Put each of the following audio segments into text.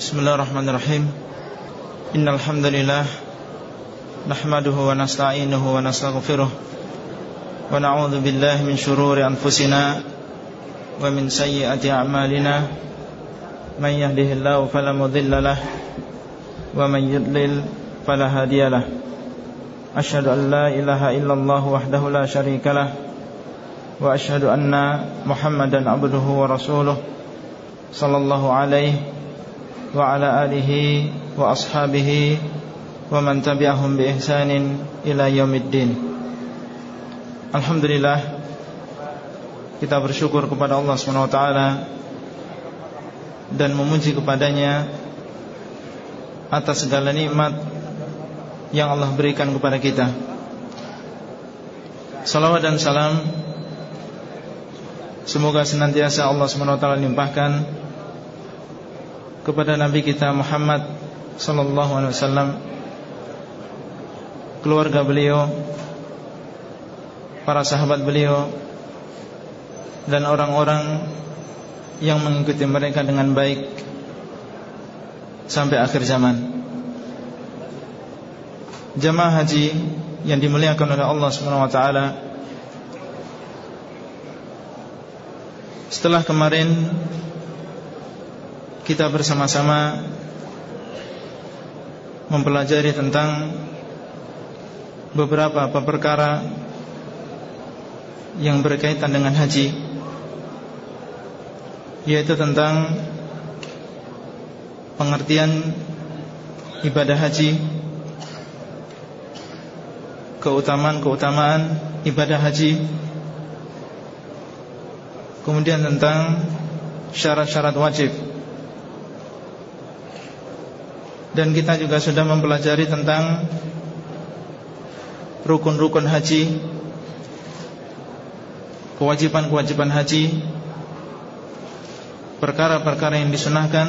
Bismillahirrahmanirrahim. Innal hamdalillah nahmaduhu wa nasta'inuhu wa nastaghfiruh. Wa na'udzu billahi min shururi anfusina wa min sayyiati a'malina. Man yahdihillahu fala mudilla lahu wa man yudlil fala hadiyalah Ashhadu an la ilaha illallah wahdahu la syarika lah. Wa ashhadu anna Muhammadan abduhu wa rasuluh. Sallallahu alaihi wa ashabihi wa man tabi'ahum bi ihsanin ila yaumiddin. Alhamdulillah kita bersyukur kepada Allah taala dan memuji kepadanya atas segala nikmat yang Allah berikan kepada kita. Salawat dan salam semoga senantiasa Allah taala limpahkan kepada Nabi kita Muhammad sallallahu alaihi wasallam keluarga beliau para sahabat beliau dan orang-orang yang mengikuti mereka dengan baik sampai akhir zaman. Jamaah haji yang dimuliakan oleh Allah Subhanahu wa taala Setelah kemarin kita bersama-sama mempelajari tentang beberapa perkara yang berkaitan dengan haji yaitu tentang pengertian ibadah haji keutamaan-keutamaan ibadah haji kemudian tentang syarat-syarat wajib dan kita juga sudah mempelajari tentang rukun-rukun haji, kewajiban-kewajiban haji, perkara-perkara yang disunahkan,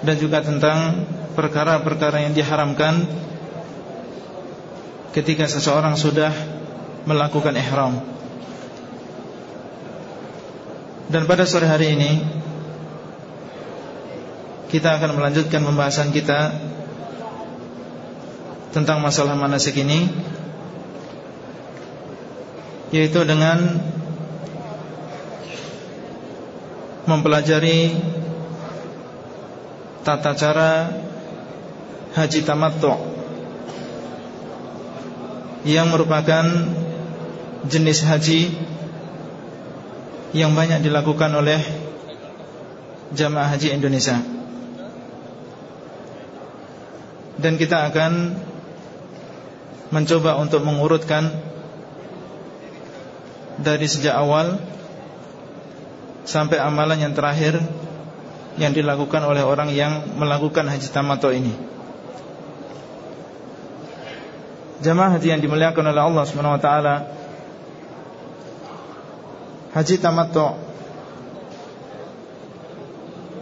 dan juga tentang perkara-perkara yang diharamkan ketika seseorang sudah melakukan ihram. Dan pada sore hari ini kita akan melanjutkan pembahasan kita tentang masalah manasik ini yaitu dengan mempelajari tata cara haji tamattu yang merupakan jenis haji yang banyak dilakukan oleh jamaah haji Indonesia. Dan kita akan mencoba untuk mengurutkan dari sejak awal sampai amalan yang terakhir yang dilakukan oleh orang yang melakukan haji tamato ini. Jamaah haji yang dimuliakan oleh Allah taala. Haji tamattu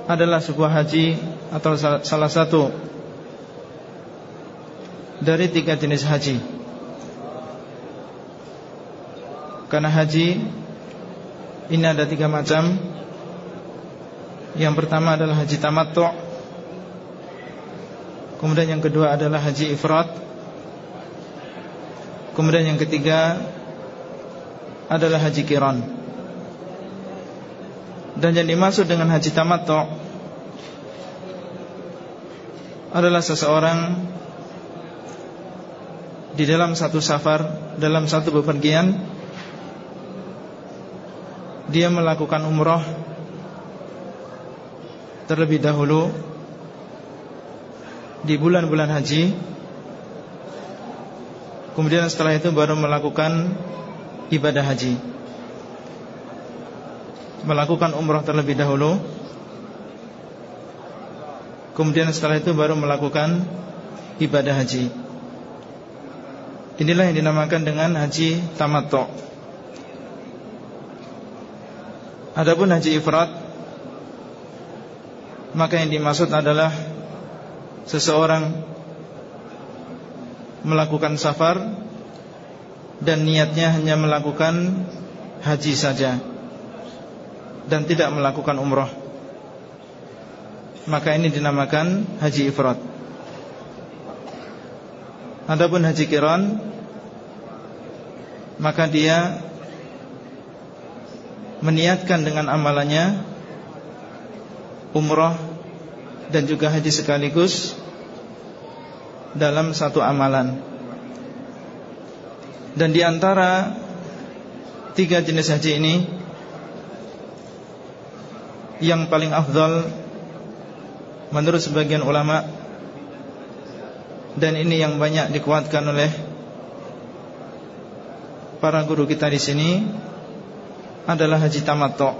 adalah sebuah haji atau salah satu dari tiga jenis haji. Karena haji Ini ada tiga macam. Yang pertama adalah haji tamattu. Kemudian yang kedua adalah haji ifrat. Kemudian yang ketiga Adalah haji kiran. Dan yang dimaksud dengan haji tamattu Adalah seseorang di dalam satu safar, dalam satu bepergian dia melakukan umroh terlebih dahulu di bulan-bulan haji. Kemudian setelah itu baru melakukan ibadah haji. Melakukan umroh terlebih dahulu. Kemudian setelah itu baru melakukan ibadah haji Inilah yang dinamakan dengan haji tamattu. Adapun haji ifrat maka yang dimaksud adalah seseorang melakukan safar dan niatnya hanya melakukan haji saja dan tidak melakukan umroh. Maka ini dinamakan haji ifrat Adapun haji kiron Maka dia Meniatkan dengan amalannya Umroh Dan juga haji sekaligus Dalam satu amalan. Dan di antara Tiga jenis haji ini Yang paling afdal Menurut sebagian ulama' dan ini yang banyak dikuatkan oleh para guru kita di sini adalah haji tamattu.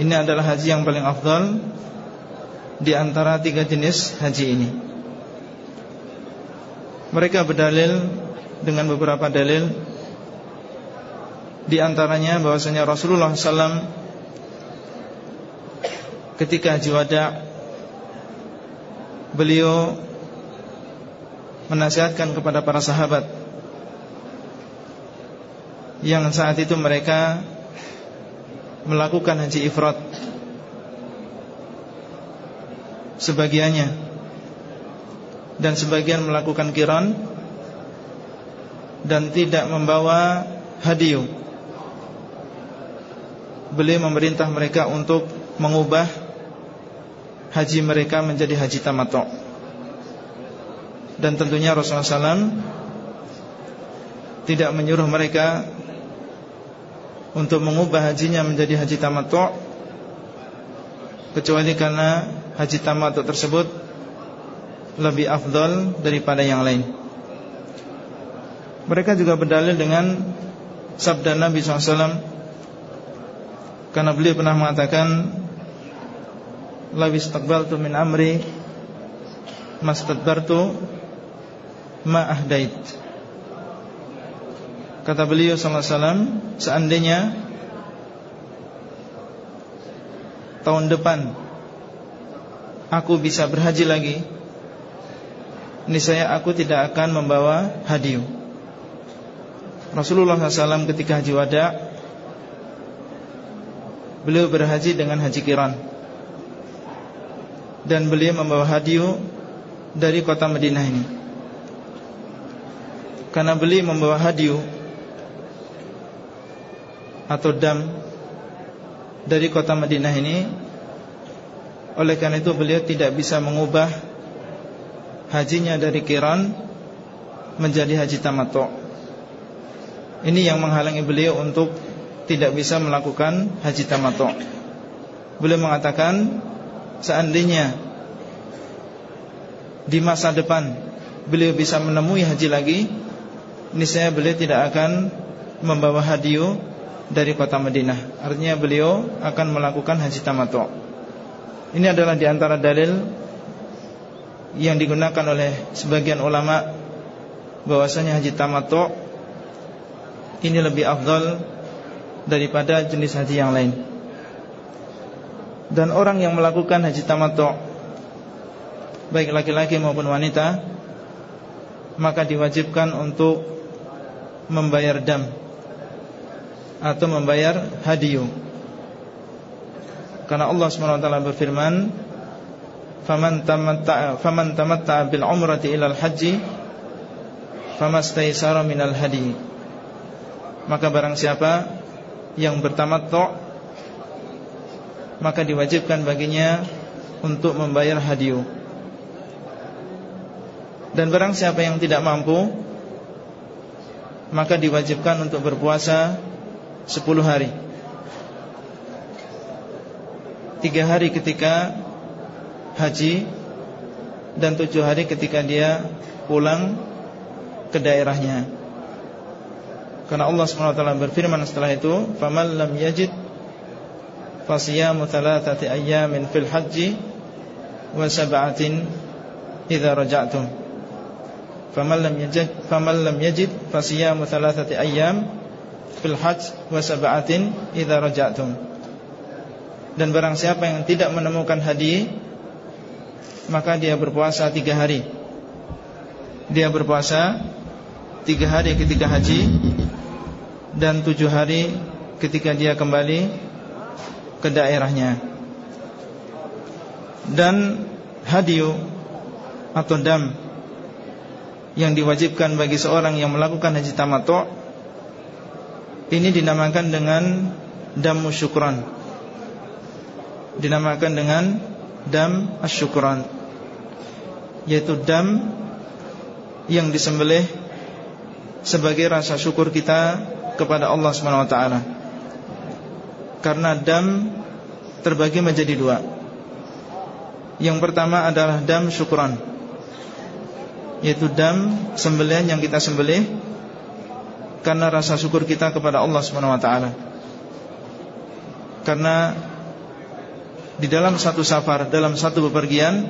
Ini adalah haji yang paling afdal di antara tiga jenis haji ini. Mereka berdalil dengan beberapa dalil di antaranya bahwasanya Rasulullah SAW ketika haji wada beliau menasihatkan kepada para sahabat. Yang saat itu mereka melakukan haji ifrat. Sebagiannya. Dan sebagian melakukan kiran dan tidak membawa hadiu. Beliau memerintah mereka untuk mengubah haji mereka menjadi haji tamattu dan tentunya Rasulullah SAW tidak menyuruh mereka untuk mengubah hajinya menjadi haji tamattu kecuali karena haji tamattu tersebut lebih afdol daripada yang lain. Mereka juga berdalil dengan sabda Nabi SAW karena beliau pernah mengatakan Lawis takbaltu min amri Mastadbartu ma ahdait. Kata beliau sallallahu alaihi wasallam seandainya tahun depan aku bisa berhaji lagi niscaya aku tidak akan membawa hadiah. Rasulullah SAW ketika haji wada Beliau berhaji dengan haji kiran. Dan beliau membawa hadiah Dari kota Madinah ini karena beli membawa hadiu atau dam dari kota Madinah ini. Oleh karena itu beliau tidak bisa mengubah hajinya dari kiran menjadi haji tamattu ini yang menghalangi beliau untuk tidak bisa melakukan haji tamattu beliau mengatakan seandainya di masa depan beliau bisa menemui haji lagi niscaya beliau tidak akan membawa hadiu dari kota Madinah. Artinya beliau akan melakukan haji tamattu. Ini adalah di antara dalil yang digunakan oleh sebagian ulama bahwasanya haji tamattu ini lebih afdal daripada jenis haji yang lain. Dan orang yang melakukan haji tamattu baik laki-laki maupun wanita maka diwajibkan untuk membayar dam atau membayar hadiyu. Karena Allah SWT berfirman, "Faman tamatta'a faman tamatta'a bil umrati ila al-haji famastaysara minal hadi." Maka barang siapa yang bertamattu maka diwajibkan baginya untuk membayar hadiyu. Dan barang siapa yang tidak mampu maka diwajibkan untuk berpuasa 10 hari. Tiga hari ketika haji dan tujuh hari ketika dia pulang ke daerahnya. Karena Allah SWT berfirman setelah itu, "Faman lam yajid fasiyamu thalathati ayyamin fil haji wa sab'atin idza raja'tum." Faman lam yajid faman lam yajid fasiyamu thalathati ayyam fil hajj wa sab'atin idza raja'tum. Dan barang siapa yang tidak menemukan hadi maka dia berpuasa tiga hari. Dia berpuasa tiga hari ketika haji dan tujuh hari ketika dia kembali ke daerahnya. Dan hadiu atau dam yang diwajibkan bagi seorang yang melakukan haji tamattu ini dinamakan dengan dam syukran. Dinamakan dengan dam asyukran yaitu dam yang disembelih sebagai rasa syukur kita kepada Allah Subhanahu wa taala. Karena dam terbagi menjadi dua. Yang pertama adalah dam syukran. Yaitu dam sembelihan yang kita sembelih karena rasa syukur kita kepada Allah Subhanahu wa taala. Karena di dalam satu safar, dalam satu bepergian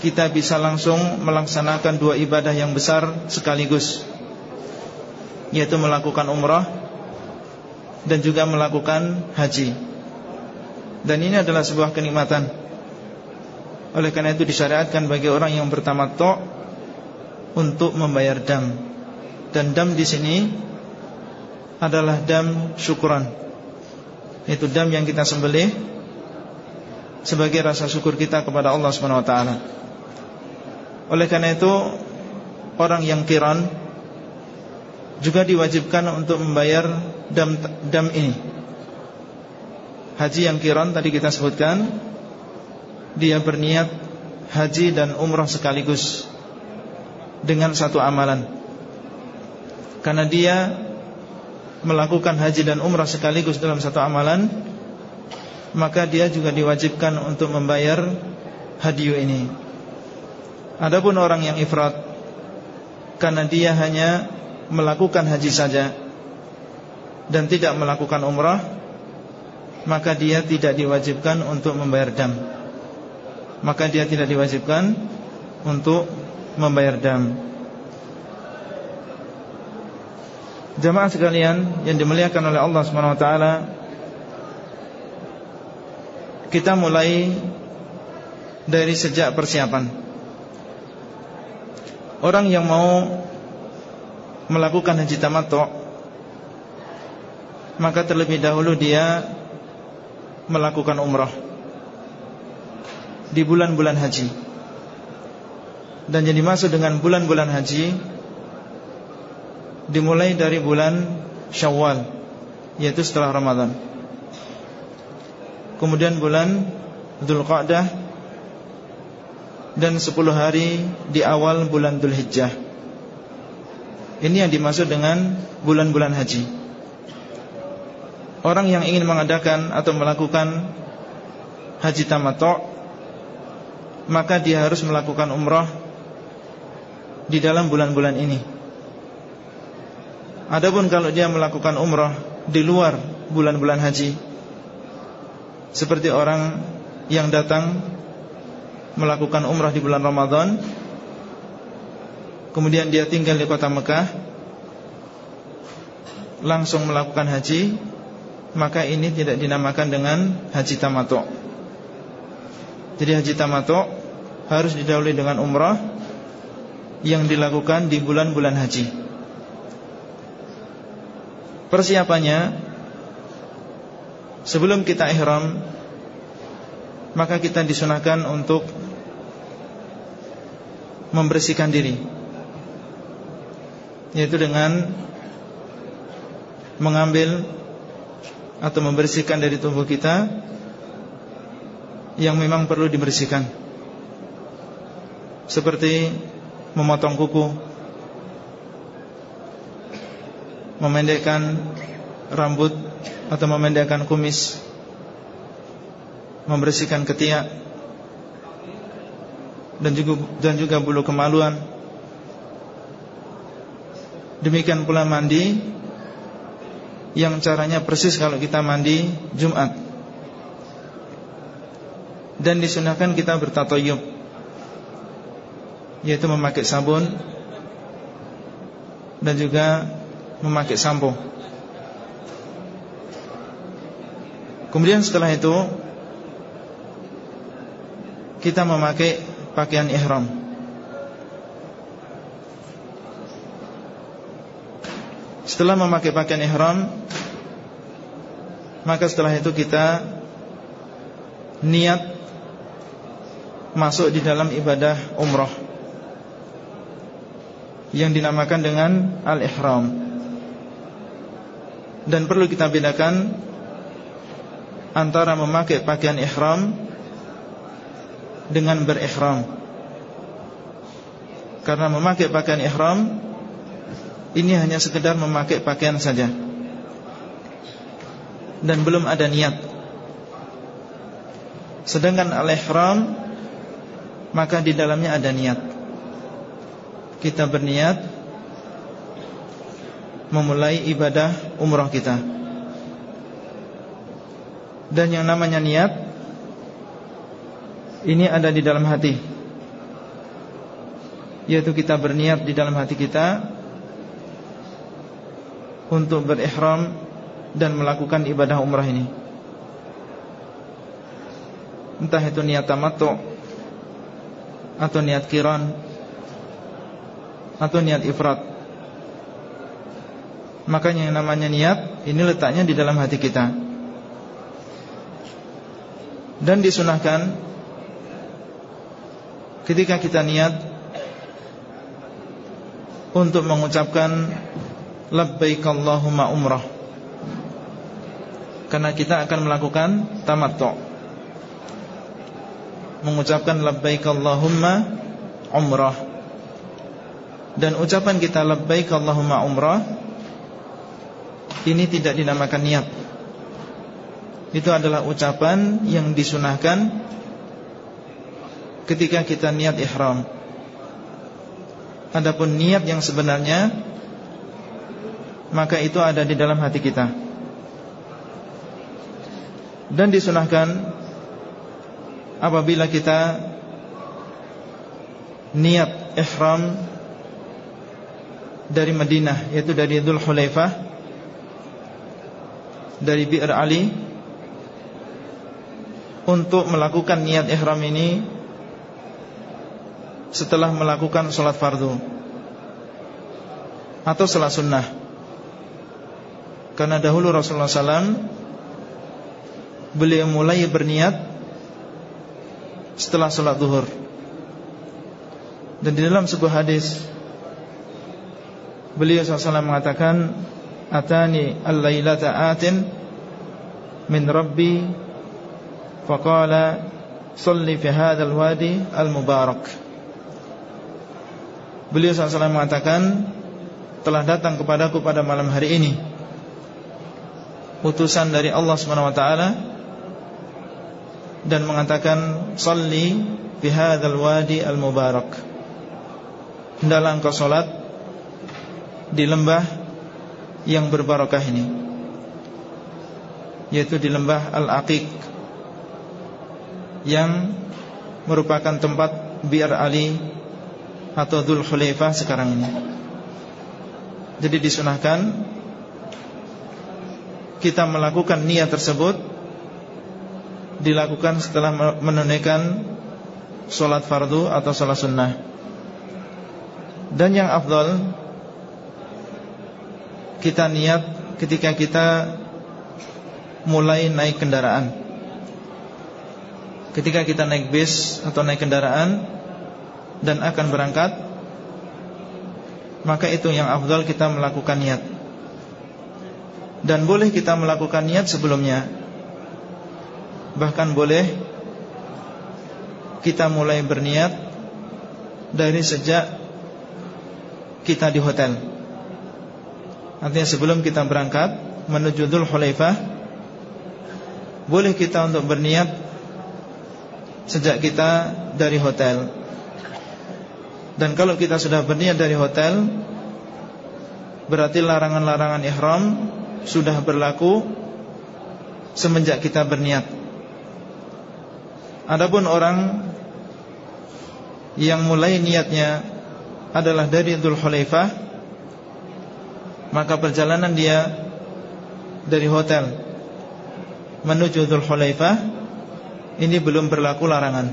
kita bisa langsung melaksanakan dua ibadah yang besar sekaligus yaitu melakukan umrah dan juga melakukan haji. Dan ini adalah sebuah kenikmatan. Oleh karena itu disyariatkan bagi orang yang bertamattu untuk membayar dam. Dan dam di sini adalah dam syukuran. Itu dam yang kita sembelih sebagai rasa syukur kita kepada Allah Subhanahu wa taala. Oleh karena itu Orang yang kiran Juga diwajibkan untuk membayar Dam, dam ini Haji yang kiran tadi kita sebutkan Dia berniat Haji dan umrah sekaligus Dengan satu amalan. Karena dia Melakukan haji dan umrah sekaligus dalam satu amalan Maka dia juga diwajibkan untuk membayar Hadiu ini. Adapun orang yang ifrat Karena dia hanya melakukan haji saja Dan tidak melakukan umrah Maka dia tidak diwajibkan untuk membayar dam Maka dia tidak diwajibkan untuk membayar dam. Jamaah sekalian yang dimuliakan oleh Allah SWT Kita mulai dari sejak persiapan. Orang yang mau melakukan haji tamattu maka terlebih dahulu dia melakukan umrah di bulan-bulan haji. Dan jadi masuk dengan bulan-bulan haji dimulai dari bulan Syawal yaitu setelah Ramadan. Kemudian bulan Dzulqa'dah dan 10 hari di awal bulan Dhul Hijjah Ini yang dimaksud dengan bulan-bulan haji Orang yang ingin mengadakan atau melakukan haji tamattu Maka dia harus melakukan umrah Di dalam bulan-bulan ini. Adapun kalau dia melakukan umrah Di luar bulan-bulan haji Seperti orang yang datang melakukan umrah di bulan Ramadan Kemudian dia tinggal di kota Mekah Langsung melakukan haji Maka ini tidak dinamakan dengan haji tamato Jadi haji tamato Harus didahului dengan umrah Yang dilakukan di bulan-bulan haji. Persiapannya Sebelum kita ihram maka kita disunahkan untuk membersihkan diri. Yaitu dengan mengambil atau membersihkan dari tubuh kita yang memang perlu dibersihkan seperti memotong kuku memendekkan rambut atau memendekkan kumis membersihkan ketiak dan juga dan juga bulu kemaluan. Demikian pula mandi yang caranya persis kalau kita mandi Jumat. Dan disunahkan kita bertatoyub yaitu memakai sabun dan juga memakai sampo. Kemudian setelah itu kita memakai pakaian ihram Setelah memakai pakaian ihram Maka setelah itu kita Niat masuk di dalam ibadah umroh yang dinamakan dengan al-ihram. Dan perlu kita bedakan antara memakai pakaian ihram dengan berihram. Karena memakai pakaian ihram ini hanya sekedar memakai pakaian saja. Dan belum ada niat. Sedangkan al-ihram maka di dalamnya ada niat kita berniat memulai ibadah umrah kita. Dan yang namanya niat ini ada di dalam hati. Yaitu kita berniat di dalam hati kita untuk berihram dan melakukan ibadah umrah ini. Entah itu niat tamattu atau niat kiran atau niat ifrat. Makanya yang namanya niat Ini letaknya di dalam hati kita. Dan disunahkan Ketika kita niat Untuk mengucapkan Labbaik Allahumma umrah. Karena kita akan melakukan Tamattu Mengucapkan Labbaik Allahumma umrah dan ucapan kita labbaik Allahumma umrah ini tidak dinamakan niat. Itu adalah ucapan yang disunahkan ketika kita niat ihram. Adapun niat yang sebenarnya maka itu ada di dalam hati kita. Dan disunahkan apabila kita niat ihram dari Madinah yaitu dari Dhul Hulaifah dari Bi'r Ali untuk melakukan niat ihram ini setelah melakukan sholat fardu atau sholat sunnah. Karena dahulu Rasulullah SAW beliau mulai berniat setelah sholat duhur dan di dalam sebuah hadis Beliau SAW mengatakan Atani al-lailata atin Min Rabbi Faqala Salli fi hadal wadi al-mubarak. Beliau SAW mengatakan Telah datang kepadaku pada malam hari ini. Utusan dari Allah SWT Dan mengatakan Salli fi hadal wadi al-mubarak Hendaklah engkau solat di lembah yang berbarokah ini yaitu di lembah Al-Aqiq yang merupakan tempat biar Ali atau Dhul Khulaifah sekarang ini. Jadi disunahkan kita melakukan niat tersebut dilakukan setelah menunaikan solat fardu atau solat sunnah. Dan yang afdal kita niat ketika kita mulai naik kendaraan. Ketika kita naik bis atau naik kendaraan Dan akan berangkat Maka itu yang afdal kita melakukan niat. Dan boleh kita melakukan niat sebelumnya Bahkan boleh Kita mulai berniat Dari sejak Kita di hotel. Artinya sebelum kita berangkat menuju Dhul Hulaifah Boleh kita untuk berniat Sejak kita dari hotel. Dan kalau kita sudah berniat dari hotel Berarti larangan-larangan ihram Sudah berlaku Semenjak kita berniat Adapun orang Yang mulai niatnya Adalah dari Dhul Hulaifah maka perjalanan dia dari hotel menuju Dhul Hulaifah ini belum berlaku larangan.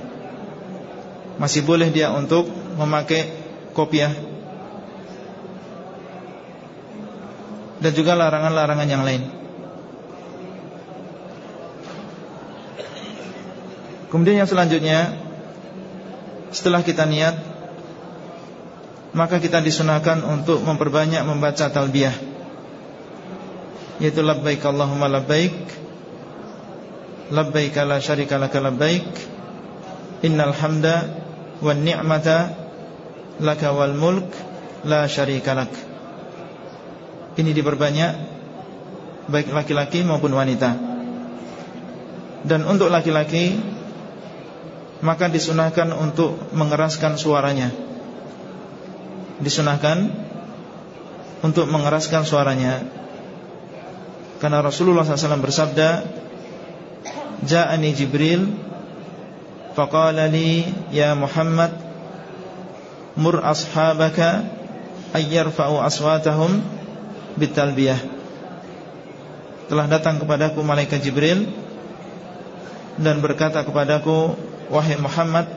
Masih boleh dia untuk memakai kopiah dan juga larangan-larangan yang lain. Kemudian yang selanjutnya Setelah kita niat Maka kita disunahkan untuk memperbanyak membaca talbiyah. Yaitu labbaik Allahumma labbaik Labbaik la syarika laka labbaik Innal hamda Wan ni'mata Laka wal mulk La syarika lak. Ini diperbanyak Baik laki-laki maupun wanita. Dan untuk laki-laki Maka disunahkan untuk mengeraskan suaranya. Disunahkan Untuk mengeraskan suaranya. Karena Rasulullah SAW bersabda Ja'ani Jibril Faqala li Ya Muhammad Mur ashabaka Ayyarfa'u aswatahum Bitalbiyah. Telah datang kepadaku Malaikat Jibril Dan berkata kepadaku Wahai Muhammad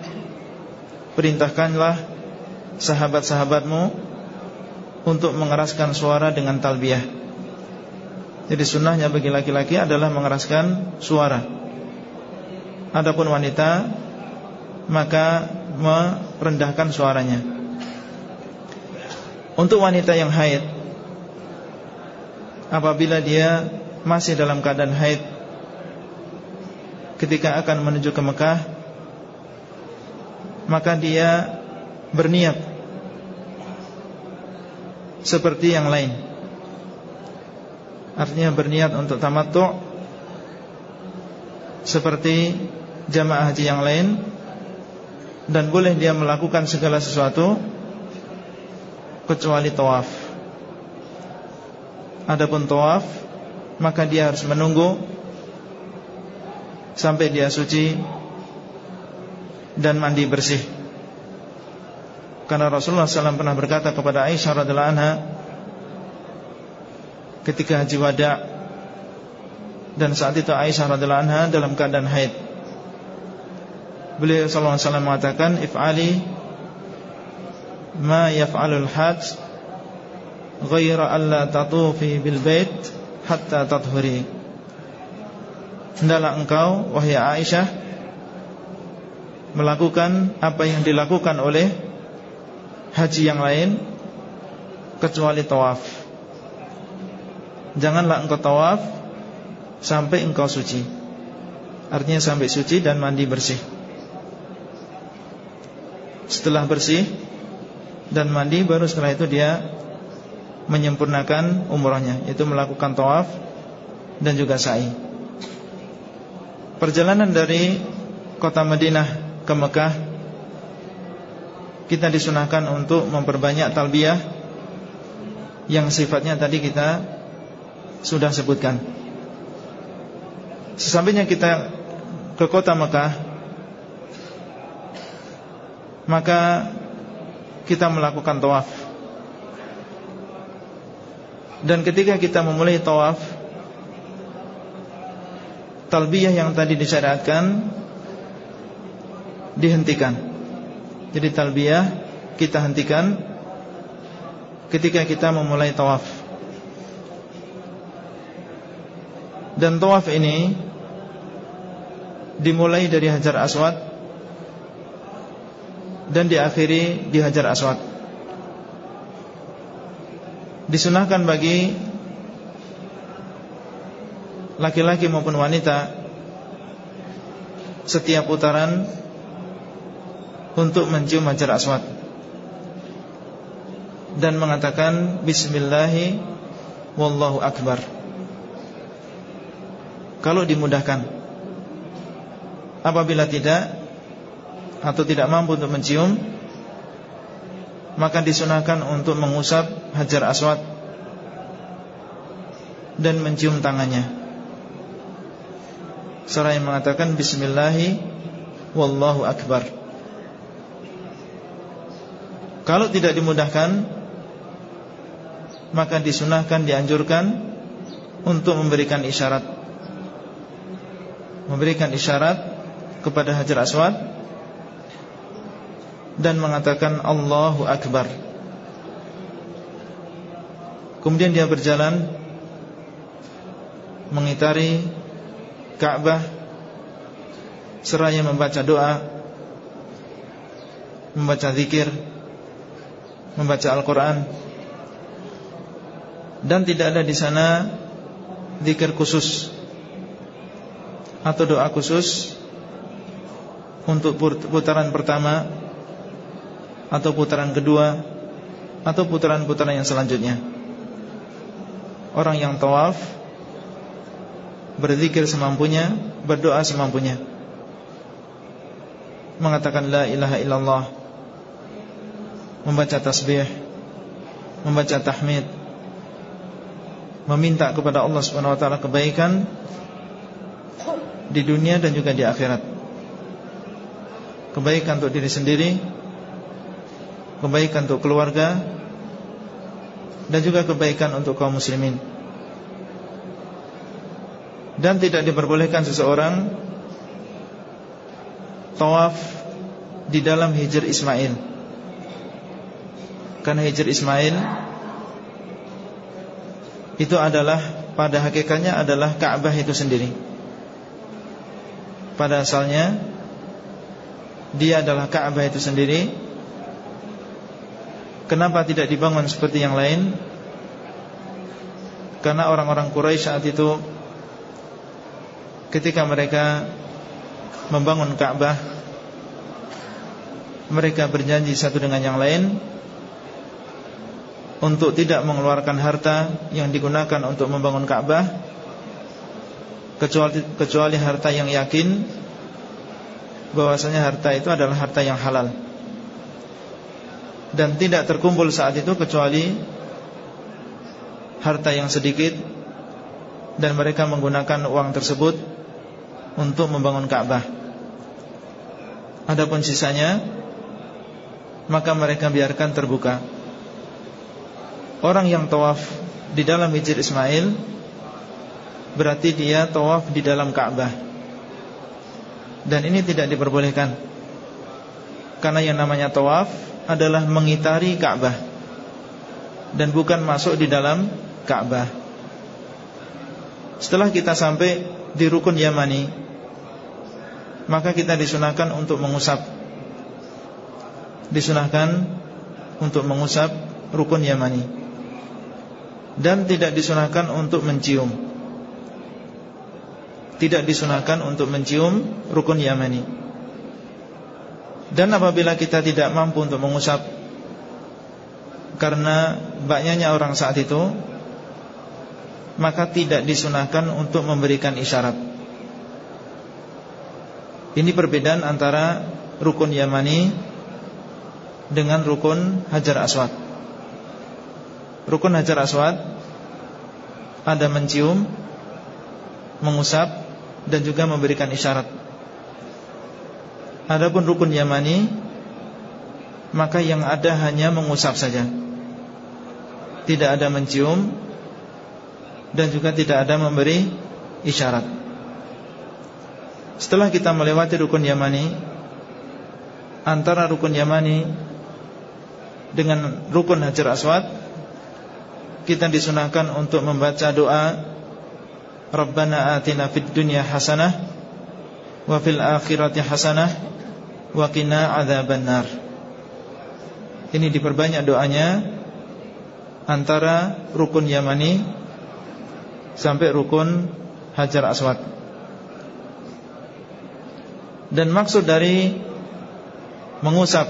Perintahkanlah Sahabat-sahabatmu Untuk mengeraskan suara dengan talbiyah Jadi sunnahnya bagi laki-laki adalah mengeraskan suara Adapun wanita maka merendahkan suaranya. Untuk wanita yang haid apabila dia masih dalam keadaan haid ketika akan menuju ke Mekah maka dia berniat seperti yang lain. Artinya berniat untuk tamattu seperti jamaah haji yang lain dan boleh dia melakukan segala sesuatu kecuali tawaf. Adapun tawaf maka dia harus menunggu sampai dia suci dan mandi bersih. Karena Rasulullah SAW pernah berkata kepada Aisyah radhiallahu anha ketika haji wada dan saat itu Aisyah radhiallahu anha dalam keadaan haid. Beliau wasallam mengatakan if'ali ma yaf'alul hajj ghaira alla tatufi bil bait hatta tathuri. Hendaklah engkau wahai Aisyah melakukan apa yang dilakukan oleh haji yang lain kecuali tawaf. Janganlah engkau tawaf sampai engkau suci. Artinya sampai suci dan mandi bersih. Setelah bersih dan mandi baru setelah itu dia menyempurnakan umrahnya Yaitu melakukan tawaf dan juga sa'i Perjalanan dari kota Madinah ke Mekah Kita disunahkan untuk memperbanyak talbiyah Yang sifatnya tadi kita sudah sebutkan Sesampainya kita ke kota Mekah maka kita melakukan tawaf. Dan ketika kita memulai tawaf, talbiyah yang tadi disyariatkan dihentikan. Jadi talbiyah kita hentikan ketika kita memulai tawaf. Dan tawaf ini dimulai dari Hajar Aswad dan diakhiri di Hajar Aswad. Disunahkan bagi laki-laki maupun wanita setiap putaran untuk mencium Hajar Aswad dan mengatakan bismillahi wallahu akbar. Kalau dimudahkan. Apabila tidak atau tidak mampu untuk mencium maka disunahkan untuk mengusap hajar aswad dan mencium tangannya seraya mengatakan bismillahi wallahu akbar kalau tidak dimudahkan maka disunahkan dianjurkan untuk memberikan isyarat memberikan isyarat kepada hajar aswad dan mengatakan Allahu Akbar. Kemudian dia berjalan mengitari Ka'bah seraya membaca doa membaca zikir, membaca Al-Qur'an. Dan tidak ada di sana zikir khusus atau doa khusus untuk putaran pertama atau putaran kedua atau putaran-putaran yang selanjutnya. Orang yang tawaf berzikir semampunya, berdoa semampunya. Mengatakan la ilaha illallah, membaca tasbih, membaca tahmid, meminta kepada Allah taala kebaikan di dunia dan juga di akhirat. Kebaikan untuk diri sendiri, kebaikan untuk keluarga, dan juga kebaikan untuk kaum muslimin. Dan tidak diperbolehkan seseorang tawaf di dalam hijr Ismail. Karena hijr Ismail itu adalah pada hakikatnya adalah Ka'bah itu sendiri pada asalnya dia adalah Ka'bah itu sendiri. Kenapa tidak dibangun seperti yang lain? Karena orang-orang Quraisy saat itu ketika mereka membangun Ka'bah mereka berjanji satu dengan yang lain untuk tidak mengeluarkan harta yang digunakan untuk membangun Ka'bah kecuali kecuali harta yang yakin bahwasanya harta itu adalah harta yang halal dan tidak terkumpul saat itu kecuali harta yang sedikit dan mereka menggunakan uang tersebut untuk membangun Ka'bah. Adapun sisanya maka mereka biarkan terbuka. Orang yang tawaf di dalam hijr Ismail Berarti dia tawaf di dalam Ka'bah. Dan ini tidak diperbolehkan. Karena yang namanya tawaf adalah mengitari Ka'bah. Dan bukan masuk di dalam Ka'bah. Setelah kita sampai di Rukun Yamani Maka kita disunahkan untuk mengusap. Disunahkan untuk mengusap Rukun Yamani Dan tidak disunahkan untuk mencium tidak disunahkan untuk mencium rukun Yamani. Dan apabila kita tidak mampu untuk mengusap karena banyaknya orang saat itu, maka tidak disunahkan untuk memberikan isyarat. Ini perbedaan antara rukun Yamani dengan rukun Hajar Aswad. Rukun Hajar Aswad ada mencium, mengusap dan juga memberikan isyarat. Adapun rukun Yamani maka yang ada hanya mengusap saja. Tidak ada mencium dan juga tidak ada memberi isyarat. Setelah kita melewati rukun Yamani antara rukun Yamani dengan rukun Hajar Aswad kita disunahkan untuk membaca doa Rabbana atina fid dunya hasanah wa fil akhirati hasanah wa qina adzabannar. Ini diperbanyak doanya antara rukun Yamani sampai rukun Hajar Aswad. Dan maksud dari mengusap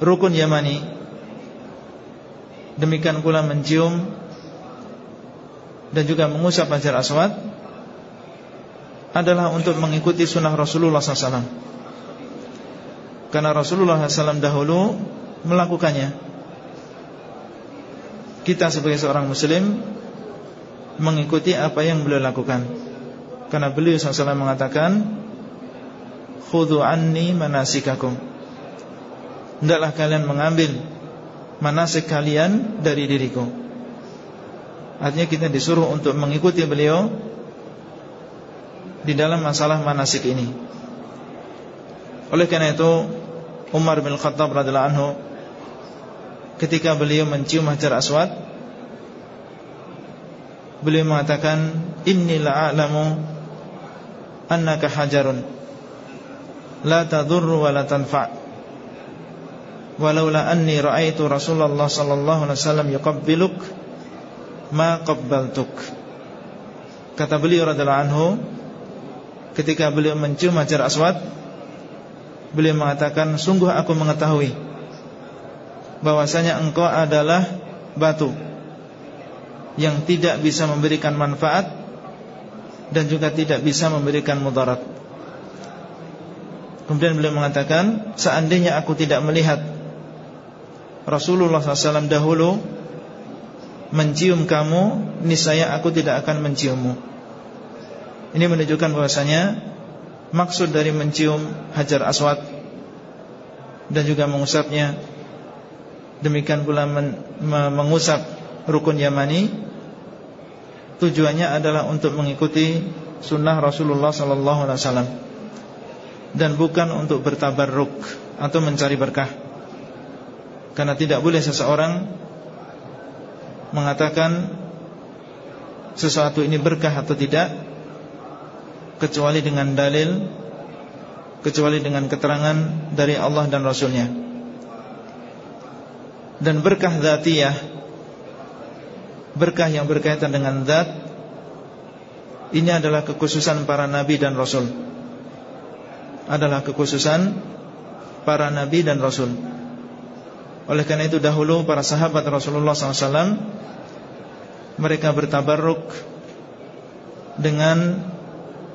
rukun Yamani demikian pula mencium dan juga mengusap Hajar Aswad adalah untuk mengikuti sunnah Rasulullah SAW. Karena Rasulullah SAW dahulu melakukannya. Kita sebagai seorang Muslim mengikuti apa yang beliau lakukan. Karena beliau SAW mengatakan, "Khudhu anni manasikakum." Hendaklah kalian mengambil manasik kalian dari diriku. Artinya kita disuruh untuk mengikuti beliau Di dalam masalah manasik ini. Oleh karena itu Umar bin Khattab radhiallahu anhu Ketika beliau mencium hajar aswad Beliau mengatakan Inni la'alamu Annaka hajarun. La tadurru wa la tanfa' walaula anni ra'aitu Rasulullah sallallahu alaihi wasallam yuqabbiluk ma qabbaltuk. Kata beliau radhiyallahu anhu ketika beliau mencium Hajar Aswad beliau mengatakan sungguh aku mengetahui bahwasanya engkau adalah batu yang tidak bisa memberikan manfaat dan juga tidak bisa memberikan mudarat. Kemudian beliau mengatakan Seandainya aku tidak melihat Rasulullah SAW dahulu Mencium kamu Niscaya aku tidak akan menciummu Ini menunjukkan bahwasanya Maksud dari mencium Hajar Aswad Dan juga mengusapnya Demikian pula men, mengusap Rukun Yamani Tujuannya adalah untuk mengikuti Sunnah Rasulullah SAW dan bukan untuk bertabarruk atau mencari berkah. Karena tidak boleh seseorang mengatakan sesuatu ini berkah atau tidak kecuali dengan dalil kecuali dengan keterangan dari Allah dan Rasulnya dan berkah zatiyah berkah yang berkaitan dengan zat ini adalah kekhususan para nabi dan rasul adalah kekhususan para nabi dan rasul. Oleh karena itu dahulu para sahabat Rasulullah SAW mereka bertabarruk dengan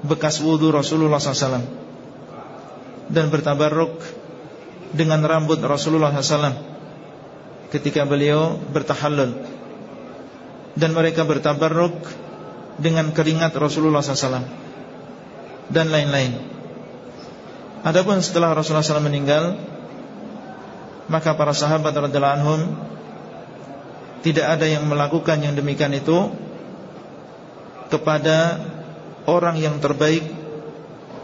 bekas wudhu Rasulullah SAW dan bertabarruk dengan rambut Rasulullah SAW ketika beliau bertahallul dan mereka bertabarruk dengan keringat Rasulullah SAW dan lain-lain. Adapun setelah Rasulullah SAW meninggal Maka para sahabat radhiyallahu anhum Tidak ada yang melakukan yang demikian itu Kepada Orang yang terbaik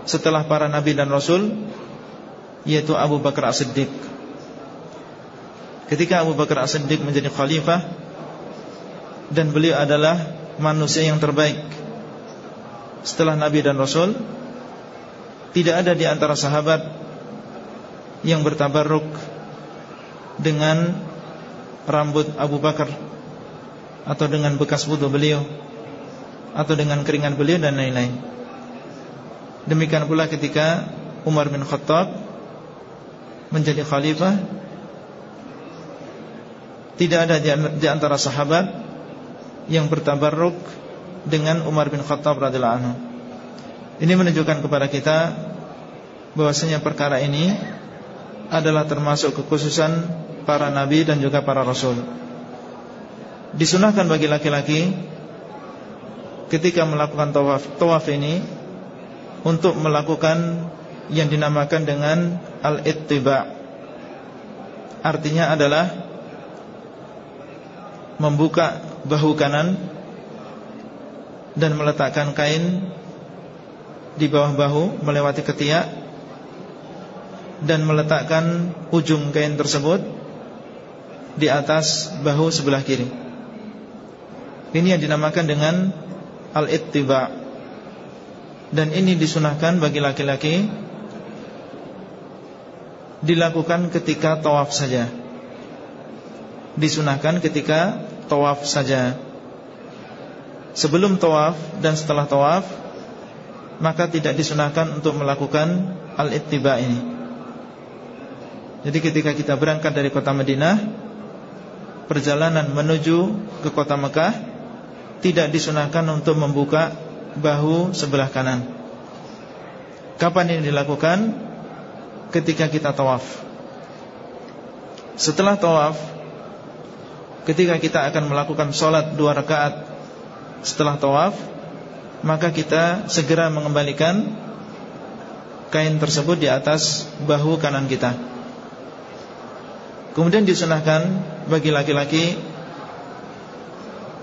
Setelah para nabi dan rasul Yaitu Abu Bakar As-Siddiq. Ketika Abu Bakar As-Siddiq menjadi khalifah Dan beliau adalah Manusia yang terbaik Setelah nabi dan rasul tidak ada di antara sahabat yang bertabarruk dengan rambut Abu Bakar atau dengan bekas wudhu beliau atau dengan keringan beliau dan lain-lain. Demikian pula ketika Umar bin Khattab menjadi khalifah tidak ada di antara sahabat yang bertabarruk dengan Umar bin Khattab radhiyallahu anhu. Ini menunjukkan kepada kita bahwasanya perkara ini adalah termasuk kekhususan para nabi dan juga para rasul. Disunahkan bagi laki-laki ketika melakukan tawaf tawaf ini untuk melakukan yang dinamakan dengan al-ittiba. Artinya adalah membuka bahu kanan dan meletakkan kain di bawah bahu melewati ketiak dan meletakkan ujung kain tersebut di atas bahu sebelah kiri. Ini yang dinamakan dengan al-ittiba. Dan ini disunahkan bagi laki-laki dilakukan ketika tawaf saja. Disunahkan ketika tawaf saja. Sebelum tawaf dan setelah tawaf maka tidak disunahkan untuk melakukan al-ittiba ini. Jadi ketika kita berangkat dari kota Madinah Perjalanan menuju ke kota Mekah Tidak disunahkan untuk membuka bahu sebelah kanan Kapan ini dilakukan? Ketika kita tawaf Setelah tawaf Ketika kita akan melakukan sholat dua rakaat Setelah tawaf maka kita segera mengembalikan kain tersebut di atas bahu kanan kita. Kemudian disunahkan bagi laki-laki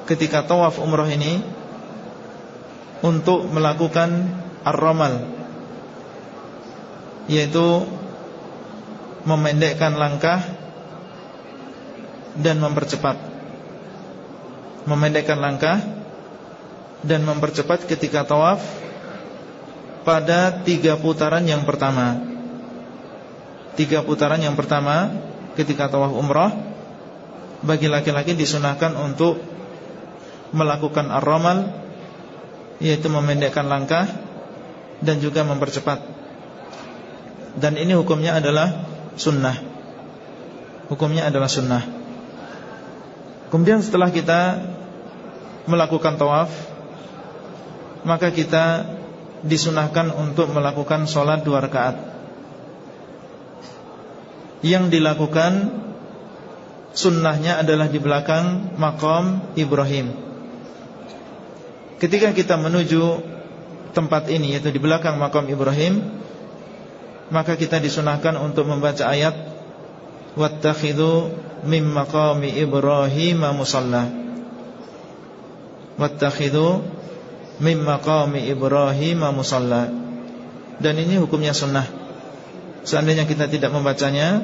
ketika tawaf umroh ini untuk melakukan ar-ramal yaitu memendekkan langkah dan mempercepat memendekkan langkah dan mempercepat ketika tawaf pada tiga putaran yang pertama. Tiga putaran yang pertama ketika tawaf umrah bagi laki-laki disunahkan untuk melakukan ar-ramal yaitu memendekkan langkah dan juga mempercepat. Dan ini hukumnya adalah sunnah. Hukumnya adalah sunnah. Kemudian setelah kita melakukan tawaf, maka kita disunahkan untuk melakukan sholat dua rakaat. Yang dilakukan sunnahnya adalah di belakang makam Ibrahim. Ketika kita menuju tempat ini yaitu di belakang makam Ibrahim, maka kita disunahkan untuk membaca ayat wattakhidhu mim maqami Ibrahim musalla. Wattakhidhu mim maqami Ibrahim musalla. Dan ini hukumnya sunnah. Seandainya kita tidak membacanya,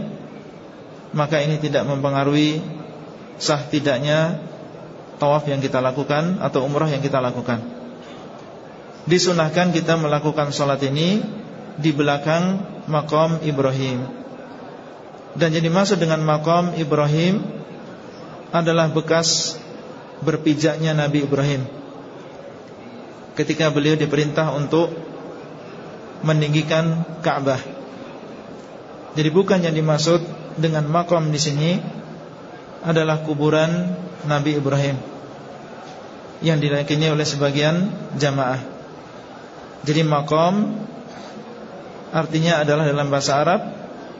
maka ini tidak mempengaruhi sah tidaknya tawaf yang kita lakukan atau umrah yang kita lakukan. Disunahkan kita melakukan sholat ini di belakang makam Ibrahim. Dan jadi masuk dengan makam Ibrahim adalah bekas berpijaknya Nabi Ibrahim. Ketika beliau diperintah untuk meninggikan Ka'bah. Jadi bukan yang dimaksud dengan makam di sini adalah kuburan Nabi Ibrahim yang diyakini oleh sebagian jamaah. Jadi makam artinya adalah dalam bahasa Arab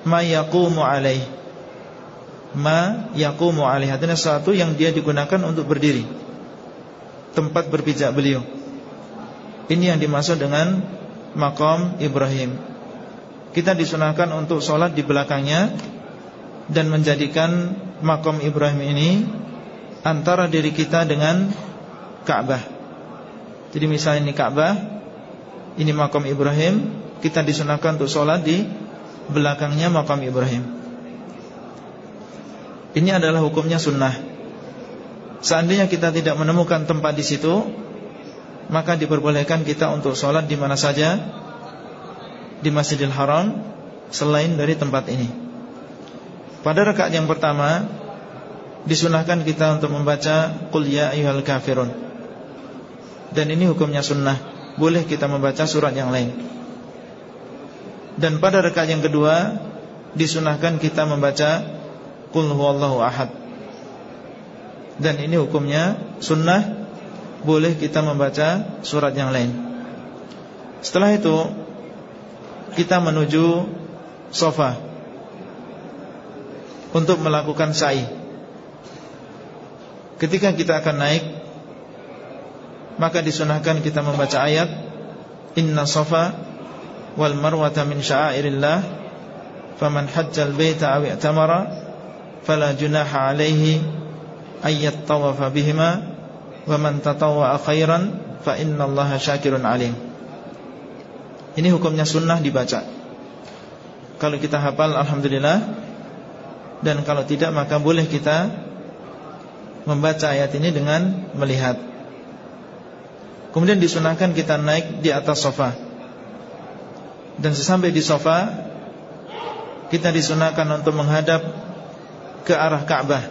ma yaqumu alaih. Ma yaqumu alaih artinya sesuatu yang dia digunakan untuk berdiri. Tempat berpijak beliau. Ini yang dimaksud dengan makam Ibrahim. Kita disunahkan untuk sholat di belakangnya dan menjadikan makom Ibrahim ini antara diri kita dengan Ka'bah. Jadi misalnya ini Ka'bah, ini makom Ibrahim, kita disunahkan untuk sholat di belakangnya makom Ibrahim. Ini adalah hukumnya sunnah. Seandainya kita tidak menemukan tempat di situ, maka diperbolehkan kita untuk sholat di mana saja di Masjidil Haram selain dari tempat ini. Pada rakaat yang pertama disunahkan kita untuk membaca Qul ya ayyuhal kafirun. Dan ini hukumnya sunnah, boleh kita membaca surat yang lain. Dan pada rakaat yang kedua disunahkan kita membaca Qul huwallahu ahad. Dan ini hukumnya sunnah, boleh kita membaca surat yang lain. Setelah itu kita menuju sofa untuk melakukan sa'i. Ketika kita akan naik maka disunahkan kita membaca ayat Inna safa wal marwata min sya'airillah faman hajjal baita aw i'tamara fala junaha alaihi ayyat tawafa bihima wa man tatawwa khairan fa innallaha syakirun alim. Ini hukumnya sunnah dibaca. Kalau kita hafal alhamdulillah dan kalau tidak maka boleh kita membaca ayat ini dengan melihat. Kemudian disunahkan kita naik di atas sofa. Dan sesampai di sofa kita disunahkan untuk menghadap ke arah Ka'bah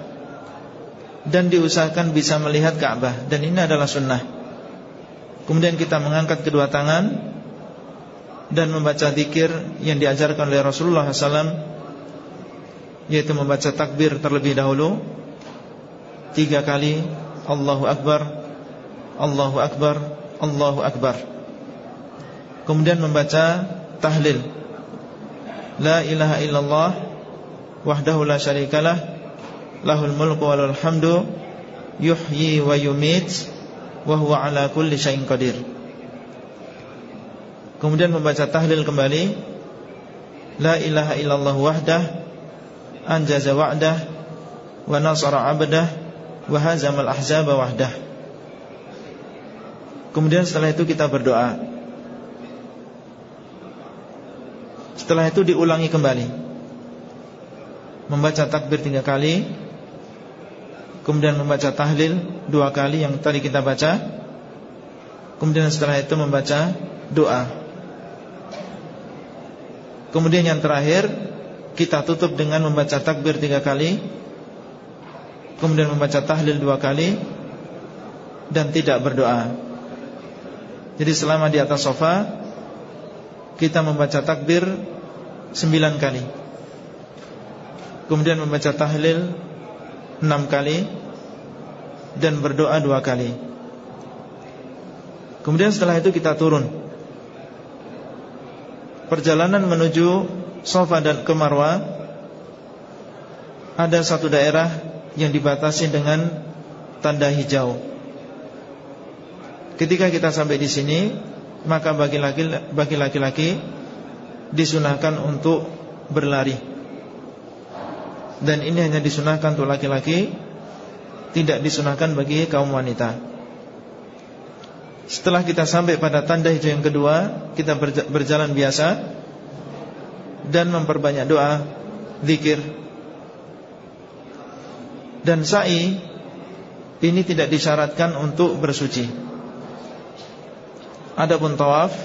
dan diusahakan bisa melihat Ka'bah dan ini adalah sunnah. Kemudian kita mengangkat kedua tangan dan membaca zikir yang diajarkan oleh Rasulullah SAW yaitu membaca takbir terlebih dahulu. Tiga kali Allahu Akbar Allahu Akbar Allahu Akbar. Kemudian membaca tahlil. La ilaha illallah wahdahu la syarikalah lahul mulku wa lahul hamdu yuhyi wa yumit wa huwa ala kulli syai'in qadir kemudian membaca tahlil kembali La ilaha illallah wahdah anjaza wa'dah wa nasara 'abdah wa hazamal ahzaba wahdah. Kemudian setelah itu kita berdoa. Setelah itu diulangi kembali. Membaca takbir tiga kali Kemudian membaca tahlil dua kali yang tadi kita baca Kemudian setelah itu membaca doa Kemudian yang terakhir kita tutup dengan membaca takbir tiga kali Kemudian membaca tahlil dua kali Dan tidak berdoa. Jadi selama di atas sofa Kita membaca takbir Sembilan kali. Kemudian membaca tahlil Enam kali Dan berdoa dua kali. Kemudian setelah itu kita turun Perjalanan menuju Sofa dan ke Marwa Ada satu daerah Yang dibatasi dengan Tanda hijau. Ketika kita sampai di sini Maka bagi laki-laki Disunahkan untuk Berlari. Dan ini hanya disunahkan untuk laki-laki Tidak disunahkan bagi kaum wanita Setelah kita sampai pada tanda hijau yang kedua Kita berjalan biasa dan memperbanyak doa, zikir. Dan sa'i ini tidak disyaratkan untuk bersuci. Adapun tawaf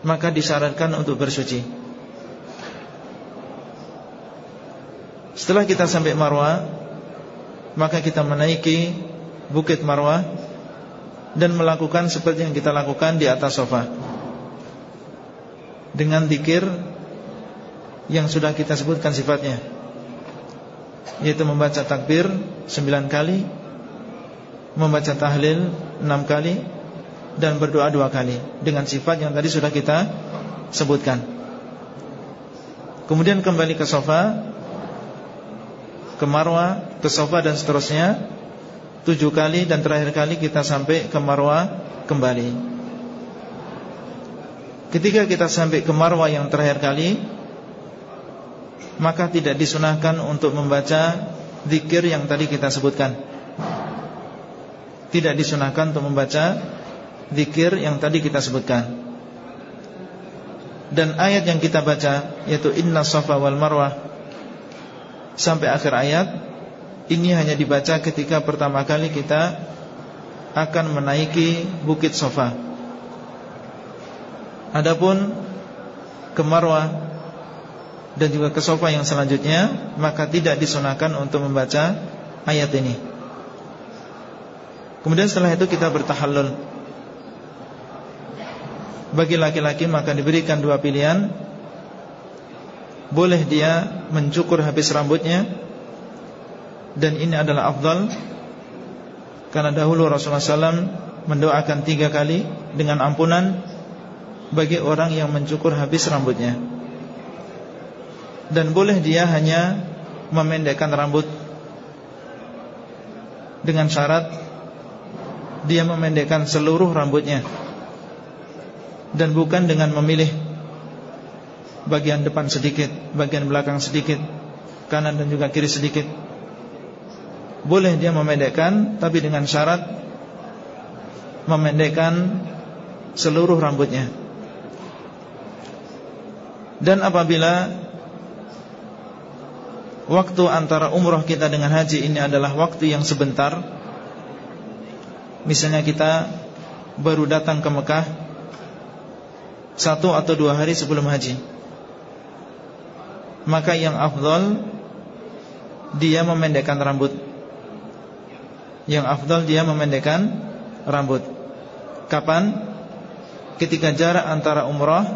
maka disyaratkan untuk bersuci. Setelah kita sampai Marwah, maka kita menaiki Bukit Marwah dan melakukan seperti yang kita lakukan di atas sofa. Dengan zikir yang sudah kita sebutkan sifatnya yaitu membaca takbir sembilan kali membaca tahlil enam kali dan berdoa dua kali dengan sifat yang tadi sudah kita sebutkan kemudian kembali ke sofa ke marwah ke sofa dan seterusnya tujuh kali dan terakhir kali kita sampai ke marwah kembali ketika kita sampai ke marwah yang terakhir kali maka tidak disunahkan untuk membaca zikir yang tadi kita sebutkan. Tidak disunahkan untuk membaca zikir yang tadi kita sebutkan. Dan ayat yang kita baca yaitu inna safa wal marwah sampai akhir ayat ini hanya dibaca ketika pertama kali kita akan menaiki bukit sofa. Adapun ke Marwah dan juga ke sofa yang selanjutnya maka tidak disunahkan untuk membaca ayat ini. Kemudian setelah itu kita bertahallul. Bagi laki-laki maka diberikan dua pilihan. Boleh dia mencukur habis rambutnya dan ini adalah afdal karena dahulu Rasulullah SAW mendoakan tiga kali dengan ampunan bagi orang yang mencukur habis rambutnya dan boleh dia hanya memendekkan rambut dengan syarat dia memendekkan seluruh rambutnya dan bukan dengan memilih bagian depan sedikit, bagian belakang sedikit, kanan dan juga kiri sedikit. Boleh dia memendekkan tapi dengan syarat memendekkan seluruh rambutnya. Dan apabila Waktu antara umroh kita dengan haji ini adalah waktu yang sebentar Misalnya kita baru datang ke Mekah Satu atau dua hari sebelum haji Maka yang afdol Dia memendekkan rambut Yang afdol dia memendekkan rambut Kapan? Ketika jarak antara umroh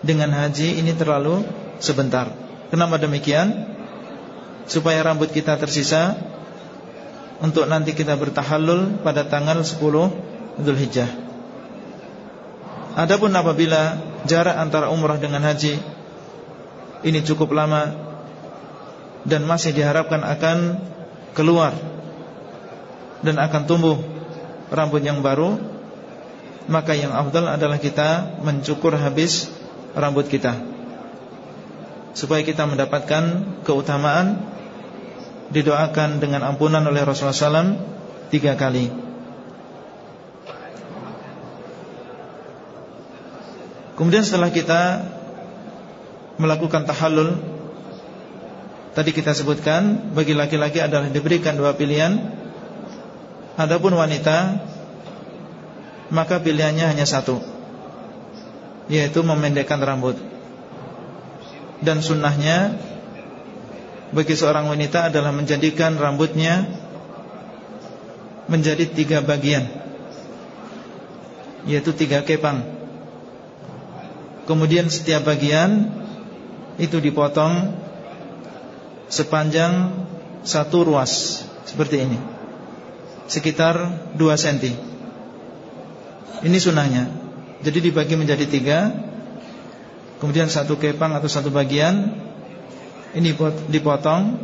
Dengan haji ini terlalu sebentar Kenapa demikian? supaya rambut kita tersisa untuk nanti kita bertahallul pada tanggal 10 Dzulhijjah. Adapun apabila jarak antara umrah dengan haji ini cukup lama dan masih diharapkan akan keluar dan akan tumbuh rambut yang baru, maka yang afdal adalah kita mencukur habis rambut kita supaya kita mendapatkan keutamaan didoakan dengan ampunan oleh Rasulullah SAW tiga kali. Kemudian setelah kita melakukan tahallul Tadi kita sebutkan Bagi laki-laki adalah diberikan dua pilihan Adapun wanita Maka pilihannya hanya satu Yaitu memendekkan rambut. Dan sunnahnya bagi seorang wanita adalah menjadikan rambutnya menjadi tiga bagian yaitu tiga kepang. Kemudian setiap bagian itu dipotong sepanjang satu ruas seperti ini sekitar 2 cm ini sunnahnya. Jadi dibagi menjadi tiga Kemudian satu kepang atau satu bagian Ini dipotong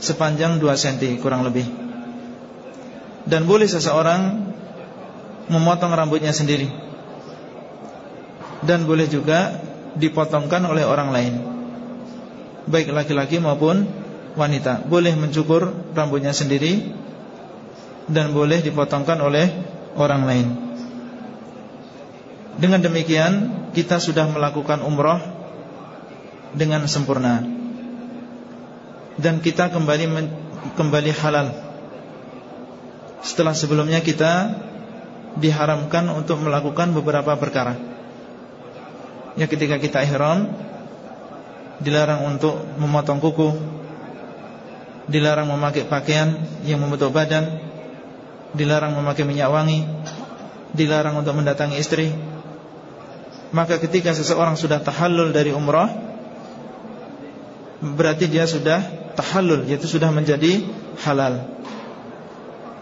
Sepanjang 2 cm kurang lebih. Dan boleh seseorang Memotong rambutnya sendiri. Dan boleh juga Dipotongkan oleh orang lain. Baik laki-laki maupun wanita. Boleh mencukur rambutnya sendiri Dan boleh dipotongkan oleh orang lain dengan demikian kita sudah melakukan umroh dengan sempurna dan kita kembali kembali halal. Setelah sebelumnya kita diharamkan untuk melakukan beberapa perkara. Ya ketika kita ihram dilarang untuk memotong kuku, dilarang memakai pakaian yang membentuk badan, dilarang memakai minyak wangi, dilarang untuk mendatangi istri, maka ketika seseorang sudah tahallul dari umrah Berarti dia sudah tahallul Yaitu sudah menjadi halal.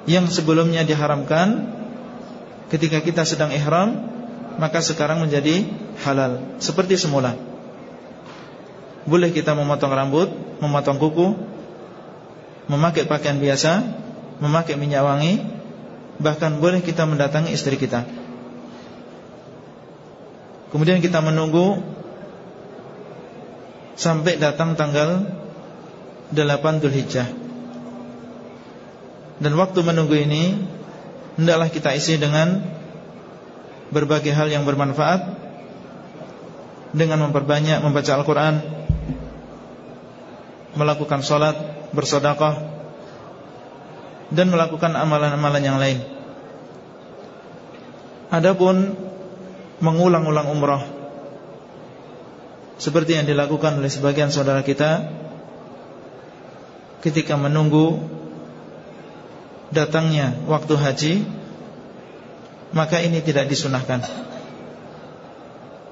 Yang sebelumnya diharamkan Ketika kita sedang ihram Maka sekarang menjadi halal. Seperti semula. Boleh kita memotong rambut Memotong kuku Memakai pakaian biasa Memakai minyak wangi Bahkan boleh kita mendatangi istri kita. Kemudian kita menunggu Sampai datang tanggal 8 Dhul Hijjah Dan waktu menunggu ini Hendaklah kita isi dengan Berbagai hal yang bermanfaat Dengan memperbanyak membaca Al-Quran Melakukan sholat Bersodakoh Dan melakukan amalan-amalan yang lain. Adapun mengulang-ulang umrah Seperti yang dilakukan oleh sebagian saudara kita Ketika menunggu Datangnya waktu haji Maka ini tidak disunahkan.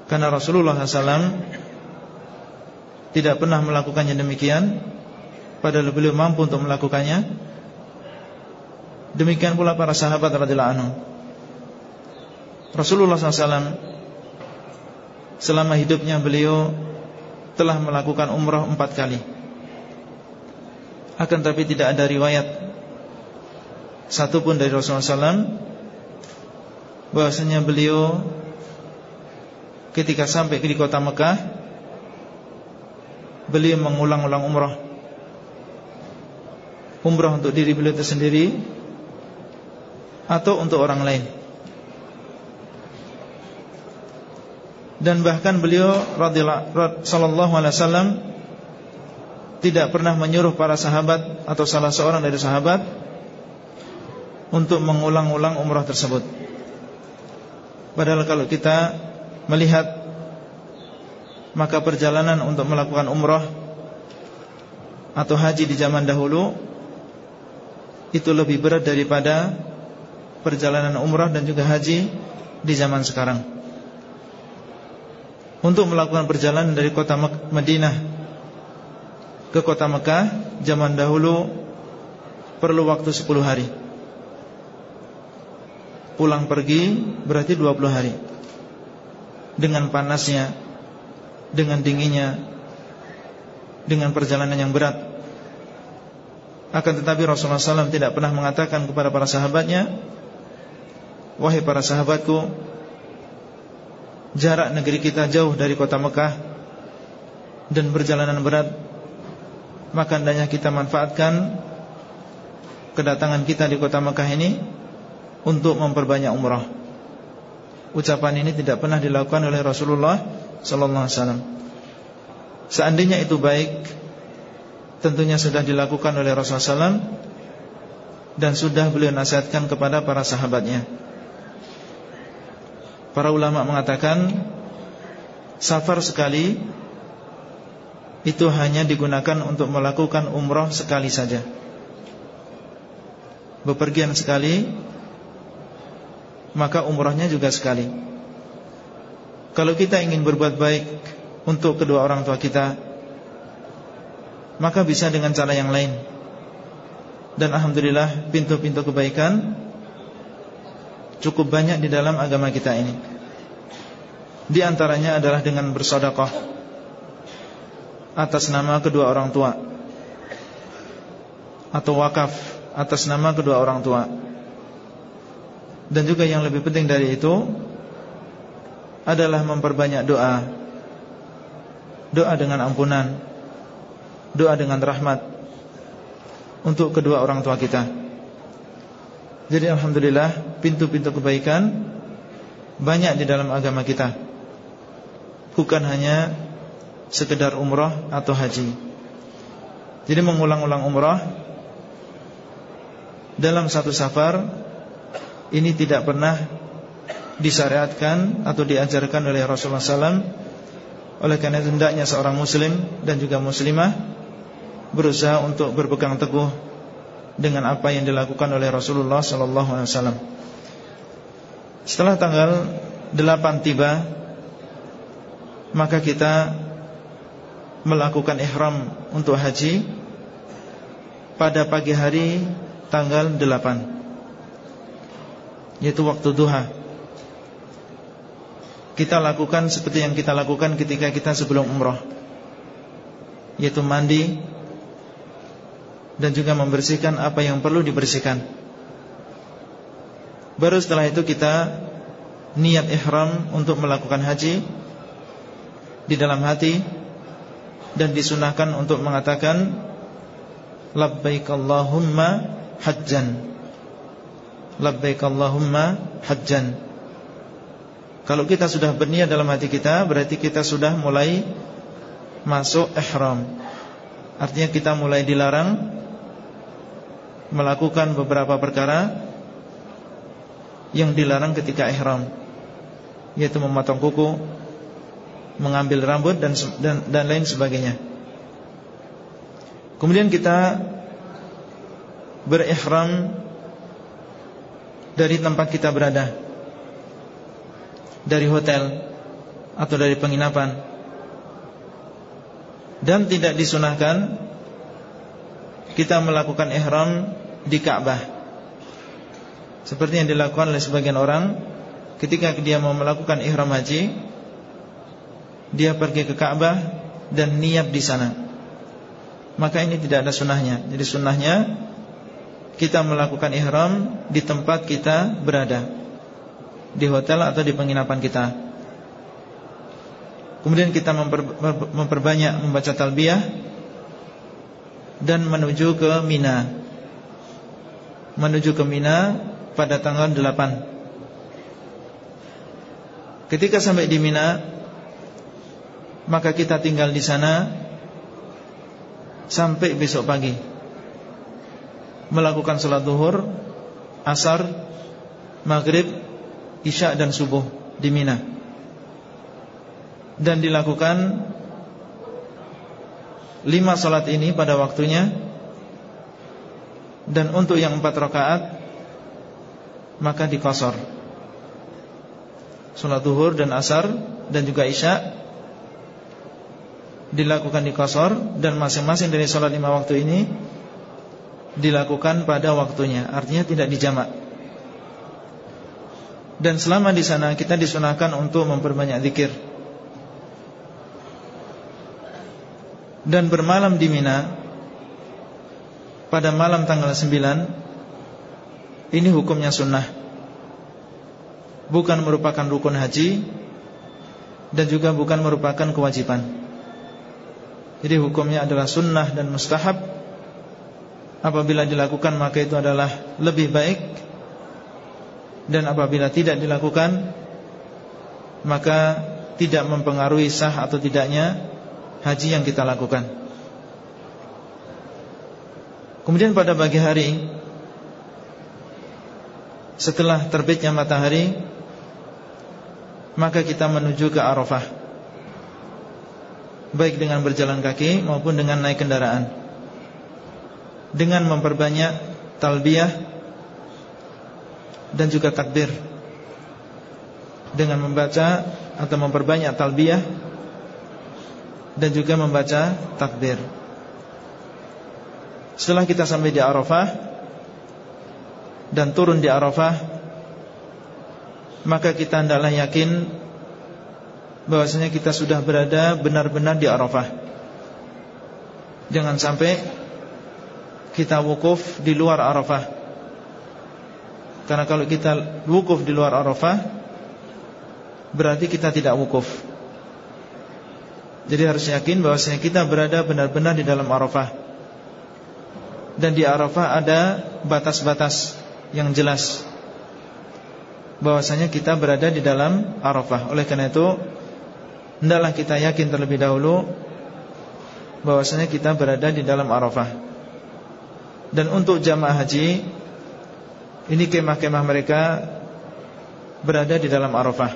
Karena Rasulullah SAW Tidak pernah melakukannya demikian Padahal beliau mampu untuk melakukannya Demikian pula para sahabat radhiyallahu anhu. Rasulullah SAW Selama hidupnya beliau Telah melakukan umrah empat kali. Akan tapi tidak ada riwayat Satu pun dari Rasulullah SAW Bahasanya beliau Ketika sampai di kota Mekah Beliau mengulang-ulang umrah. Umrah untuk diri beliau tersendiri Atau untuk orang lain dan bahkan beliau alaihi wasallam tidak pernah menyuruh para sahabat atau salah seorang dari sahabat untuk mengulang-ulang umrah tersebut. Padahal kalau kita melihat maka perjalanan untuk melakukan umrah atau haji di zaman dahulu itu lebih berat daripada perjalanan umrah dan juga haji di zaman sekarang untuk melakukan perjalanan dari kota Madinah ke kota Mekah zaman dahulu perlu waktu 10 hari. Pulang pergi berarti 20 hari. Dengan panasnya, dengan dinginnya, dengan perjalanan yang berat. Akan tetapi Rasulullah SAW tidak pernah mengatakan kepada para sahabatnya Wahai para sahabatku jarak negeri kita jauh dari kota Mekah dan perjalanan berat maka hendaknya kita manfaatkan kedatangan kita di kota Mekah ini untuk memperbanyak umrah. Ucapan ini tidak pernah dilakukan oleh Rasulullah sallallahu alaihi wasallam. Seandainya itu baik, tentunya sudah dilakukan oleh Rasulullah SAW dan sudah beliau nasihatkan kepada para sahabatnya. Para ulama mengatakan Safar sekali Itu hanya digunakan untuk melakukan umroh sekali saja. Bepergian sekali Maka umrohnya juga sekali. Kalau kita ingin berbuat baik Untuk kedua orang tua kita Maka bisa dengan cara yang lain. Dan Alhamdulillah Pintu-pintu kebaikan Cukup banyak di dalam agama kita ini Di antaranya adalah dengan bersodakoh atas nama kedua orang tua atau wakaf atas nama kedua orang tua. Dan juga yang lebih penting dari itu adalah memperbanyak doa. Doa dengan ampunan, doa dengan rahmat untuk kedua orang tua kita. Jadi alhamdulillah pintu-pintu kebaikan banyak di dalam agama kita. Bukan hanya sekedar umrah atau haji. Jadi mengulang-ulang umrah dalam satu safar ini tidak pernah disyariatkan atau diajarkan oleh Rasulullah SAW. Oleh karena hendaknya seorang muslim dan juga muslimah berusaha untuk berpegang teguh dengan apa yang dilakukan oleh Rasulullah SAW. Setelah tanggal 8 tiba maka kita melakukan ihram untuk haji pada pagi hari tanggal 8 yaitu waktu duha kita lakukan seperti yang kita lakukan ketika kita sebelum umrah yaitu mandi dan juga membersihkan apa yang perlu dibersihkan. Baru setelah itu kita niat ihram untuk melakukan haji di dalam hati dan disunahkan untuk mengatakan labbaik Allahumma hajjan. Labbaik Allahumma hajjan. Kalau kita sudah berniat dalam hati kita berarti kita sudah mulai masuk ihram. Artinya kita mulai dilarang melakukan beberapa perkara yang dilarang ketika ihram yaitu memotong kuku mengambil rambut dan dan, dan lain sebagainya. Kemudian kita berihram dari tempat kita berada. Dari hotel atau dari penginapan. Dan tidak disunahkan kita melakukan ihram di Ka'bah. Seperti yang dilakukan oleh sebagian orang ketika dia mau melakukan ihram haji dia pergi ke Ka'bah dan niat di sana. Maka ini tidak ada sunnahnya. Jadi sunnahnya kita melakukan ihram di tempat kita berada, di hotel atau di penginapan kita. Kemudian kita memper, memperbanyak membaca talbiyah dan menuju ke Mina. Menuju ke Mina pada tanggal 8. Ketika sampai di Mina, maka kita tinggal di sana sampai besok pagi. Melakukan sholat duhur, asar, maghrib, isya dan subuh di Mina. Dan dilakukan lima sholat ini pada waktunya. Dan untuk yang empat rakaat maka dikosor. Sholat duhur dan asar dan juga isya dilakukan di kosor dan masing-masing dari sholat lima waktu ini dilakukan pada waktunya, artinya tidak dijamak. Dan selama di sana kita disunahkan untuk memperbanyak zikir. Dan bermalam di Mina pada malam tanggal 9 ini hukumnya sunnah. Bukan merupakan rukun haji dan juga bukan merupakan kewajiban. Jadi hukumnya adalah sunnah dan mustahab Apabila dilakukan maka itu adalah lebih baik Dan apabila tidak dilakukan Maka tidak mempengaruhi sah atau tidaknya Haji yang kita lakukan Kemudian pada pagi hari Setelah terbitnya matahari Maka kita menuju ke Arafah. Baik dengan berjalan kaki maupun dengan naik kendaraan. Dengan memperbanyak talbiyah Dan juga takbir. Dengan membaca atau memperbanyak talbiyah Dan juga membaca takbir Setelah kita sampai di Arafah Dan turun di Arafah Maka kita hendaklah yakin bahwasanya kita sudah berada benar-benar di Arafah. Jangan sampai kita wukuf di luar Arafah. Karena kalau kita wukuf di luar Arafah berarti kita tidak wukuf. Jadi harus yakin bahwasanya kita berada benar-benar di dalam Arafah. Dan di Arafah ada batas-batas yang jelas bahwasanya kita berada di dalam Arafah. Oleh karena itu Hendaklah kita yakin terlebih dahulu bahwasanya kita berada di dalam Arafah. Dan untuk jamaah haji ini kemah-kemah mereka berada di dalam Arafah.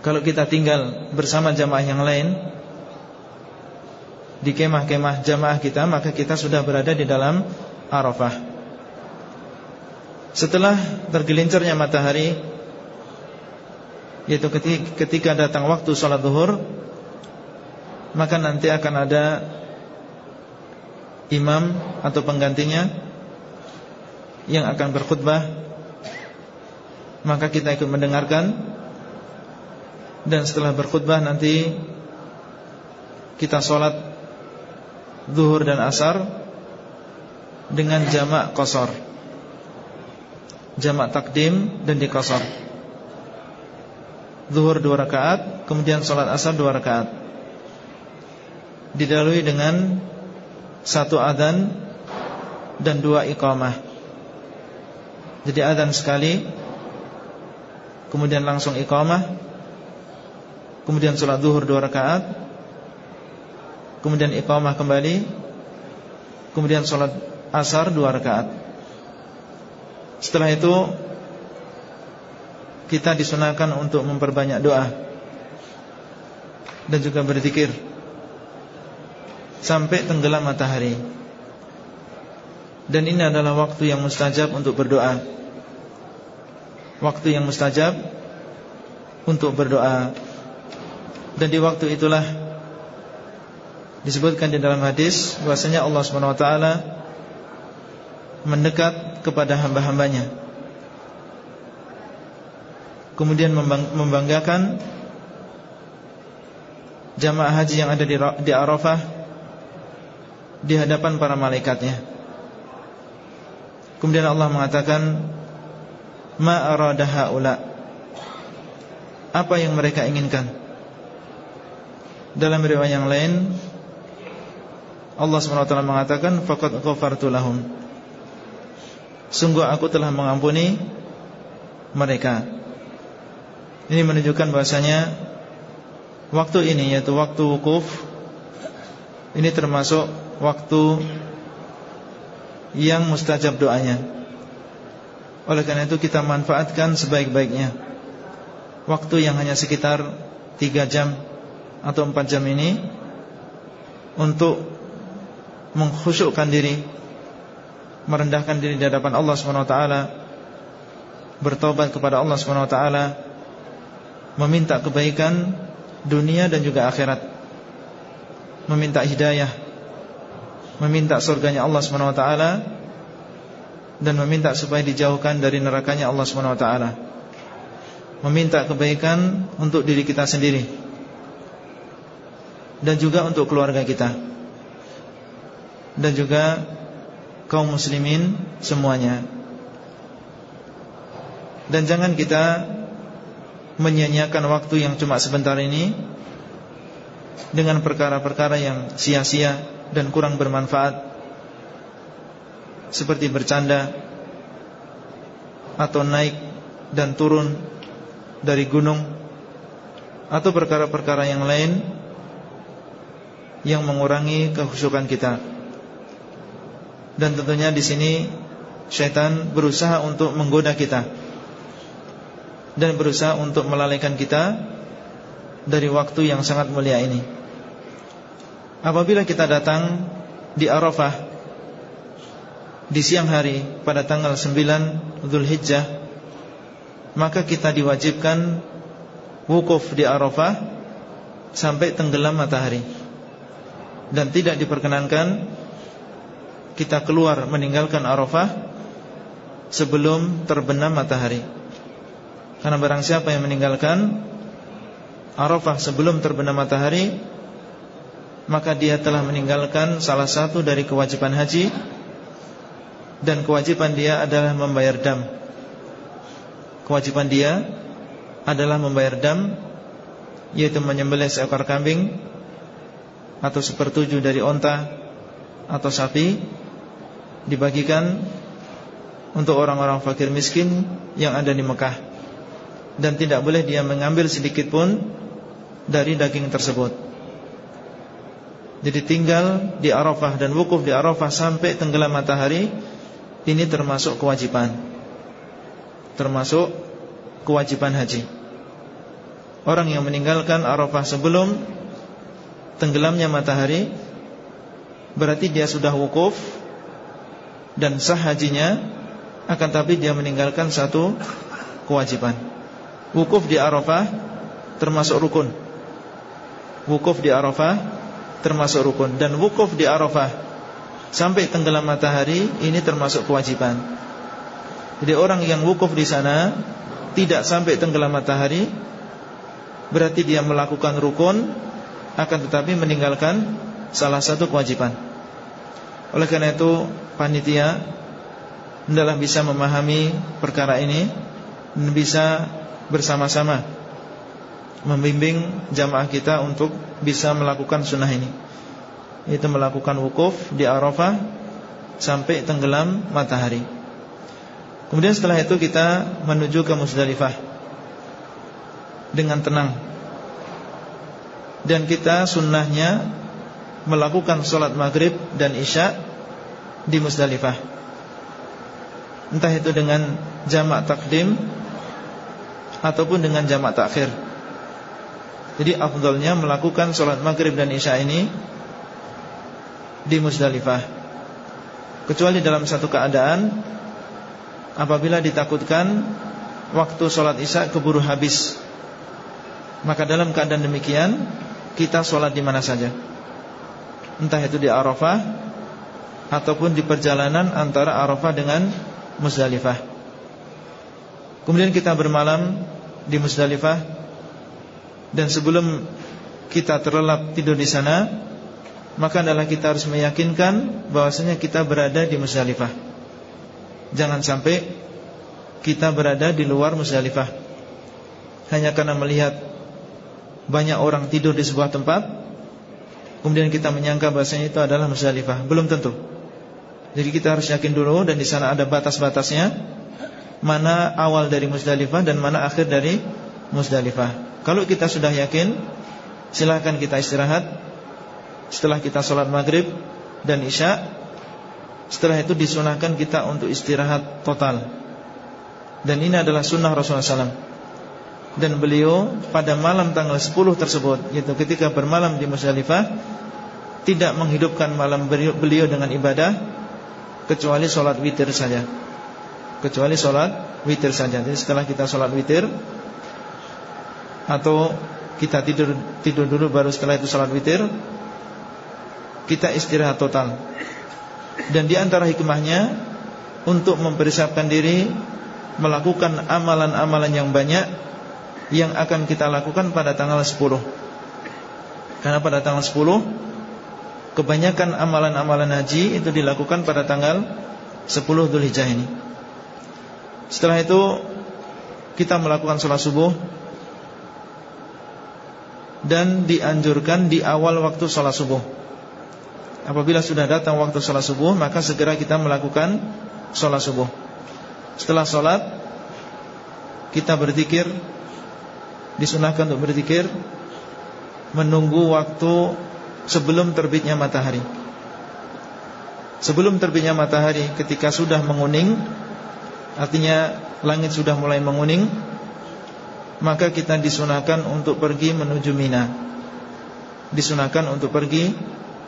Kalau kita tinggal bersama jamaah yang lain di kemah-kemah jamaah kita maka kita sudah berada di dalam Arafah. Setelah tergelincirnya matahari yaitu ketika datang waktu sholat zuhur maka nanti akan ada imam atau penggantinya yang akan berkhutbah maka kita ikut mendengarkan dan setelah berkhutbah nanti kita sholat zuhur dan asar dengan jamak kosor jamak takdim dan dikosor Zuhur dua rakaat Kemudian sholat asar dua rakaat. Didalui dengan Satu adhan Dan dua iqamah. Jadi adhan sekali Kemudian langsung iqamah Kemudian sholat zuhur dua rakaat Kemudian iqamah kembali Kemudian sholat asar dua rakaat Setelah itu kita disunahkan untuk memperbanyak doa dan juga berzikir sampai tenggelam matahari. Dan ini adalah waktu yang mustajab untuk berdoa. Waktu yang mustajab untuk berdoa. Dan di waktu itulah disebutkan di dalam hadis bahwasanya Allah Subhanahu wa taala mendekat kepada hamba-hambanya kemudian membanggakan jamaah haji yang ada di Arafah di hadapan para malaikatnya. Kemudian Allah mengatakan ma arada haula apa yang mereka inginkan. Dalam riwayat yang lain Allah SWT mengatakan faqad ghafartu lahum. Sungguh aku telah mengampuni mereka. Ini menunjukkan bahasanya Waktu ini yaitu waktu wukuf Ini termasuk waktu Yang mustajab doanya Oleh karena itu kita manfaatkan sebaik-baiknya Waktu yang hanya sekitar 3 jam Atau 4 jam ini Untuk Mengkhusyukkan diri Merendahkan diri di hadapan Allah SWT Bertobat kepada Allah SWT meminta kebaikan dunia dan juga akhirat meminta hidayah meminta surganya Allah SWT dan meminta supaya dijauhkan dari nerakanya Allah SWT meminta kebaikan untuk diri kita sendiri dan juga untuk keluarga kita dan juga kaum muslimin semuanya dan jangan kita menyanyiakan waktu yang cuma sebentar ini dengan perkara-perkara yang sia-sia dan kurang bermanfaat seperti bercanda atau naik dan turun dari gunung atau perkara-perkara yang lain yang mengurangi kehusukan kita. Dan tentunya di sini syaitan berusaha untuk menggoda kita dan berusaha untuk melalaikan kita dari waktu yang sangat mulia ini. Apabila kita datang di Arafah di siang hari pada tanggal 9 Zulhijjah maka kita diwajibkan wukuf di Arafah sampai tenggelam matahari dan tidak diperkenankan kita keluar meninggalkan Arafah sebelum terbenam matahari. Karena barang siapa yang meninggalkan Arafah sebelum terbenam matahari, maka dia telah meninggalkan salah satu dari kewajiban haji dan kewajiban dia adalah membayar dam. Kewajiban dia adalah membayar dam yaitu menyembelih seekor kambing atau sepertujuh dari onta atau sapi dibagikan untuk orang-orang fakir miskin yang ada di Mekah dan tidak boleh dia mengambil sedikit pun dari daging tersebut. Jadi tinggal di Arafah dan wukuf di Arafah sampai tenggelam matahari ini termasuk kewajiban. Termasuk kewajiban haji. Orang yang meninggalkan Arafah sebelum tenggelamnya matahari berarti dia sudah wukuf dan sah hajinya akan tapi dia meninggalkan satu kewajiban. Wukuf di Arafah termasuk rukun. Wukuf di Arafah termasuk rukun dan wukuf di Arafah sampai tenggelam matahari ini termasuk kewajiban. Jadi orang yang wukuf di sana tidak sampai tenggelam matahari berarti dia melakukan rukun akan tetapi meninggalkan salah satu kewajiban. Oleh karena itu panitia hendaklah bisa memahami perkara ini dan bisa bersama-sama membimbing jamaah kita untuk bisa melakukan sunnah ini. Itu melakukan wukuf di Arafah sampai tenggelam matahari. Kemudian setelah itu kita menuju ke Musdalifah dengan tenang. Dan kita sunnahnya melakukan sholat maghrib dan isya di Musdalifah Entah itu dengan jamak takdim Ataupun dengan jamak takhir. Jadi afdolnya melakukan sholat maghrib dan isya ini Di Musdalifah Kecuali dalam satu keadaan Apabila ditakutkan Waktu sholat isya keburu habis. Maka dalam keadaan demikian Kita sholat di mana saja. Entah itu di Arafah ataupun di perjalanan antara Arafah dengan Musdalifah. Kemudian kita bermalam di Musdalifah dan sebelum kita terlelap tidur di sana, maka adalah kita harus meyakinkan bahwasanya kita berada di Musdalifah. Jangan sampai kita berada di luar Musdalifah hanya karena melihat banyak orang tidur di sebuah tempat, kemudian kita menyangka bahwasanya itu adalah Musdalifah. Belum tentu. Jadi kita harus yakin dulu dan di sana ada batas-batasnya mana awal dari Musdalifah dan mana akhir dari Musdalifah. Kalau kita sudah yakin, silahkan kita istirahat. Setelah kita sholat maghrib dan isya, setelah itu disunahkan kita untuk istirahat total. Dan ini adalah sunnah Rasulullah SAW. Dan beliau pada malam tanggal 10 tersebut, yaitu ketika bermalam di Musdalifah, tidak menghidupkan malam beliau dengan ibadah kecuali sholat witir saja. Kecuali sholat witir saja. Jadi setelah kita sholat witir atau kita tidur tidur dulu baru setelah itu sholat witir kita istirahat total. Dan di antara hikmahnya untuk mempersiapkan diri melakukan amalan-amalan yang banyak yang akan kita lakukan pada tanggal 10 karena pada tanggal 10 Kebanyakan amalan-amalan haji itu dilakukan pada tanggal 10 Dhul Hijjah ini. Setelah itu Kita melakukan sholat subuh Dan dianjurkan di awal waktu sholat subuh. Apabila sudah datang waktu sholat subuh Maka segera kita melakukan sholat subuh. Setelah sholat Kita berzikir Disunahkan untuk berzikir Menunggu waktu sebelum terbitnya matahari. Sebelum terbitnya matahari ketika sudah menguning Artinya langit sudah mulai menguning Maka kita disunahkan untuk pergi menuju Mina Disunahkan untuk pergi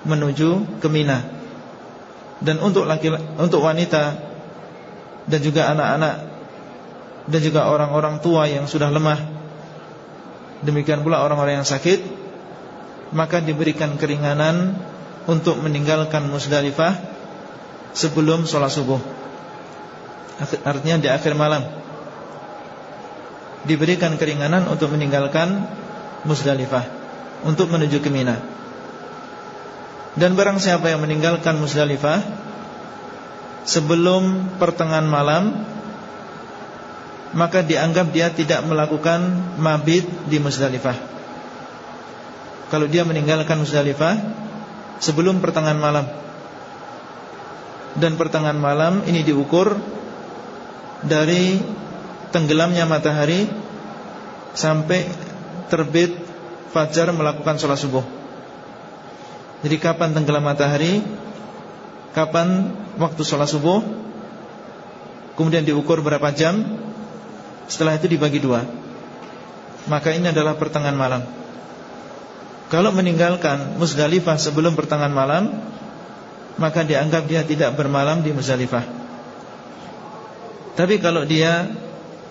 menuju ke Mina. Dan untuk laki untuk wanita dan juga anak-anak dan juga orang-orang tua yang sudah lemah, demikian pula orang-orang yang sakit, maka diberikan keringanan untuk meninggalkan Musdalifah sebelum sholat subuh. Artinya di akhir malam diberikan keringanan untuk meninggalkan Musdalifah untuk menuju ke Mina. Dan barang siapa yang meninggalkan Musdalifah sebelum pertengahan malam maka dianggap dia tidak melakukan mabit di Musdalifah. Kalau dia meninggalkan Musdalifah sebelum pertengahan malam. Dan pertengahan malam ini diukur dari tenggelamnya matahari sampai terbit fajar melakukan sholat subuh. Jadi kapan tenggelam matahari, kapan waktu sholat subuh, kemudian diukur berapa jam, setelah itu dibagi dua. Maka ini adalah pertengahan malam. Kalau meninggalkan Musdalifah sebelum pertengahan malam, maka dianggap dia tidak bermalam di Musdalifah. Tapi kalau dia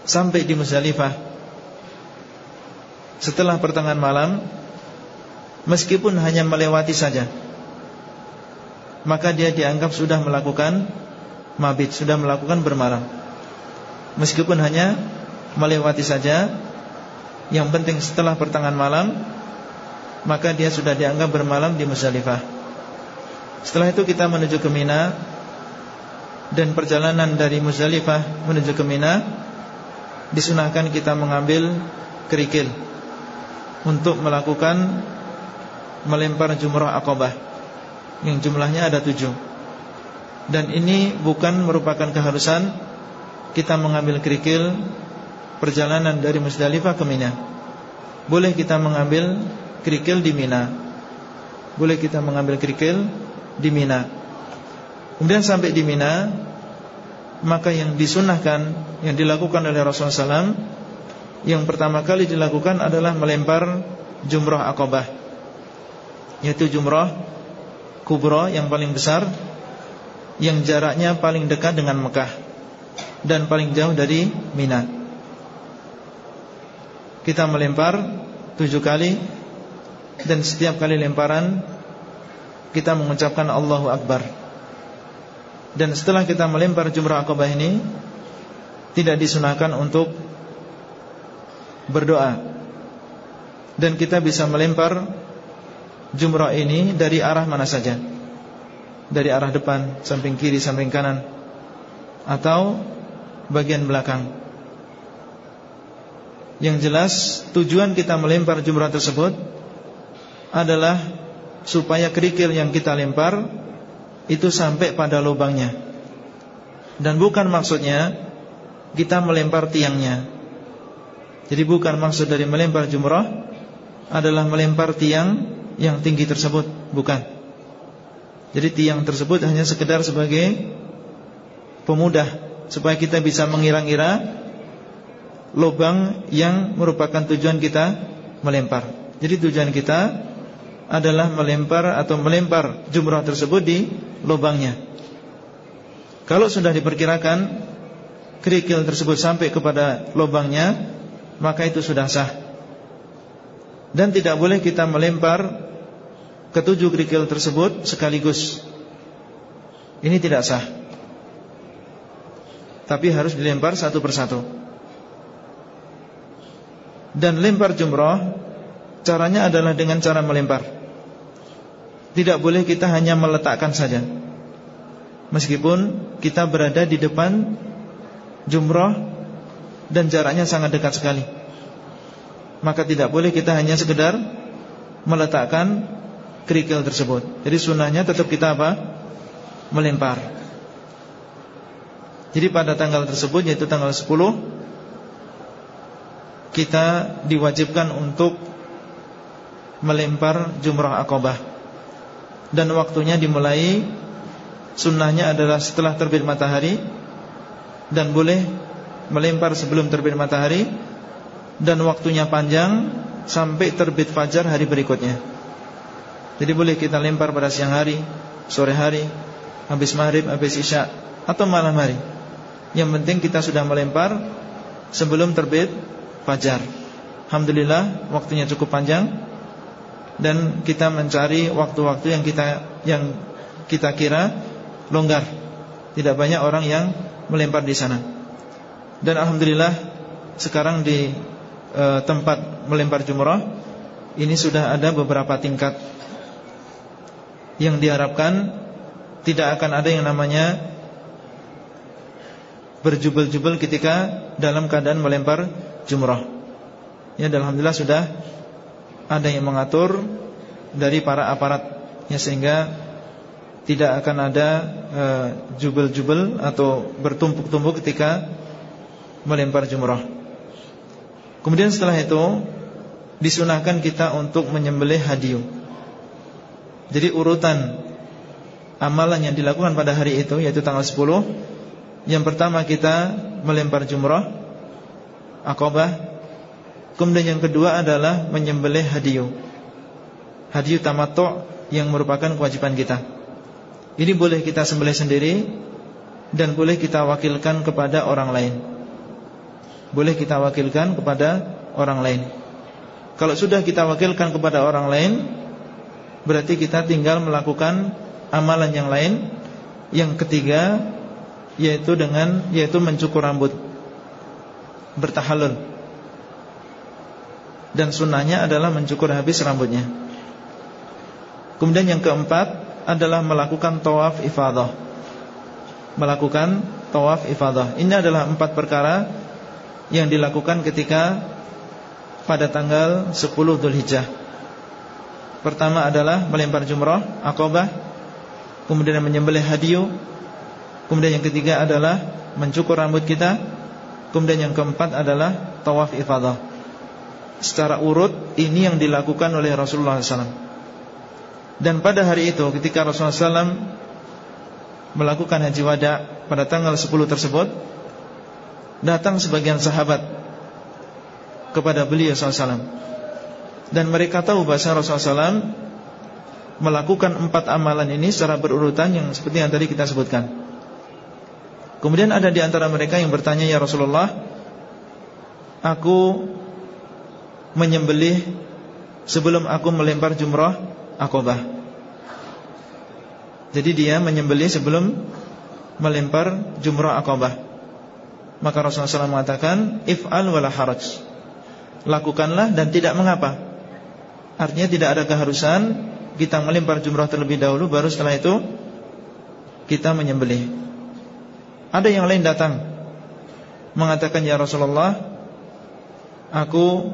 sampai di Muzdalifah setelah pertengahan malam meskipun hanya melewati saja maka dia dianggap sudah melakukan mabit, sudah melakukan bermalam. Meskipun hanya melewati saja yang penting setelah pertengahan malam maka dia sudah dianggap bermalam di Muzdalifah. Setelah itu kita menuju ke Mina. Dan perjalanan dari Muzdalifah menuju ke Mina disunahkan kita mengambil kerikil untuk melakukan melempar jumrah akobah yang jumlahnya ada tujuh. Dan ini bukan merupakan keharusan kita mengambil kerikil perjalanan dari Musdalifah ke Mina. Boleh kita mengambil kerikil di Mina. Boleh kita mengambil kerikil di Mina. Kemudian sampai di Mina maka yang disunahkan yang dilakukan oleh Rasulullah SAW yang pertama kali dilakukan adalah melempar jumrah akobah yaitu jumrah kubro yang paling besar yang jaraknya paling dekat dengan Mekah dan paling jauh dari Mina. Kita melempar tujuh kali dan setiap kali lemparan kita mengucapkan Allahu Akbar. Dan setelah kita melempar jumrah akobah ini Tidak disunahkan untuk Berdoa. Dan kita bisa melempar Jumrah ini dari arah mana saja. Dari arah depan Samping kiri, samping kanan Atau bagian belakang. Yang jelas Tujuan kita melempar jumrah tersebut Adalah Supaya kerikil yang kita lempar itu sampai pada lubangnya. Dan bukan maksudnya kita melempar tiangnya. Jadi bukan maksud dari melempar jumrah adalah melempar tiang yang tinggi tersebut, bukan. Jadi tiang tersebut hanya sekedar sebagai pemudah supaya kita bisa mengira-ngira lubang yang merupakan tujuan kita melempar. Jadi tujuan kita adalah melempar atau melempar jumrah tersebut di lubangnya. Kalau sudah diperkirakan kerikil tersebut sampai kepada lubangnya, maka itu sudah sah. Dan tidak boleh kita melempar ketujuh kerikil tersebut sekaligus. Ini tidak sah. Tapi harus dilempar satu persatu. Dan lempar jumrah Caranya adalah dengan cara melempar tidak boleh kita hanya meletakkan saja. Meskipun kita berada di depan Jumroh Dan jaraknya sangat dekat sekali. Maka tidak boleh kita hanya sekedar Meletakkan Kerikil tersebut. Jadi sunnahnya tetap kita apa? Melempar. Jadi pada tanggal tersebut Yaitu tanggal 10 Kita diwajibkan untuk Melempar jumrah akobah dan waktunya dimulai sunnahnya adalah setelah terbit matahari dan boleh melempar sebelum terbit matahari dan waktunya panjang sampai terbit fajar hari berikutnya. Jadi boleh kita lempar pada siang hari, sore hari, habis maghrib, habis isya atau malam hari. Yang penting kita sudah melempar sebelum terbit fajar. Alhamdulillah waktunya cukup panjang dan kita mencari waktu-waktu yang kita yang kita kira longgar. Tidak banyak orang yang melempar di sana. Dan alhamdulillah sekarang di e, tempat melempar jumrah ini sudah ada beberapa tingkat yang diharapkan tidak akan ada yang namanya berjubel-jubel ketika dalam keadaan melempar jumrah. Ya, alhamdulillah sudah ada yang mengatur dari para aparat ya sehingga tidak akan ada eh, jubel-jubel atau bertumpuk-tumpuk ketika melempar jumrah. Kemudian setelah itu disunahkan kita untuk menyembelih hadiu. Jadi urutan amalan yang dilakukan pada hari itu yaitu tanggal 10 Yang pertama kita melempar jumrah Akobah Kemudian yang kedua adalah menyembelih hadiyu Hadiyu tamato yang merupakan kewajiban kita. Ini boleh kita sembelih sendiri Dan boleh kita wakilkan kepada orang lain. Boleh kita wakilkan kepada orang lain. Kalau sudah kita wakilkan kepada orang lain Berarti kita tinggal melakukan amalan yang lain. Yang ketiga Yaitu dengan Yaitu mencukur rambut. Bertahalul Dan sunnahnya adalah mencukur habis rambutnya. Kemudian yang keempat Adalah melakukan tawaf ifadah. Melakukan tawaf ifadah. Ini adalah empat perkara Yang dilakukan ketika Pada tanggal 10 Dhul Hijjah Pertama adalah melempar jumrah Akobah Kemudian menyembelih hadiu Kemudian yang ketiga adalah Mencukur rambut kita Kemudian yang keempat adalah Tawaf ifadah Secara urut ini yang dilakukan oleh Rasulullah SAW Dan pada hari itu ketika Rasulullah SAW Melakukan haji wada Pada tanggal 10 tersebut Datang sebagian sahabat Kepada beliau SAW Dan mereka tahu bahasa Rasulullah SAW melakukan empat amalan ini secara berurutan yang seperti yang tadi kita sebutkan. Kemudian ada di antara mereka yang bertanya ya Rasulullah, aku menyembelih sebelum aku melempar jumrah akobah. Jadi dia menyembelih sebelum melempar jumrah akobah. Maka Rasulullah SAW mengatakan, if'al wala haraj. Lakukanlah dan tidak mengapa. Artinya tidak ada keharusan kita melempar jumrah terlebih dahulu baru setelah itu kita menyembelih. Ada yang lain datang mengatakan ya Rasulullah, aku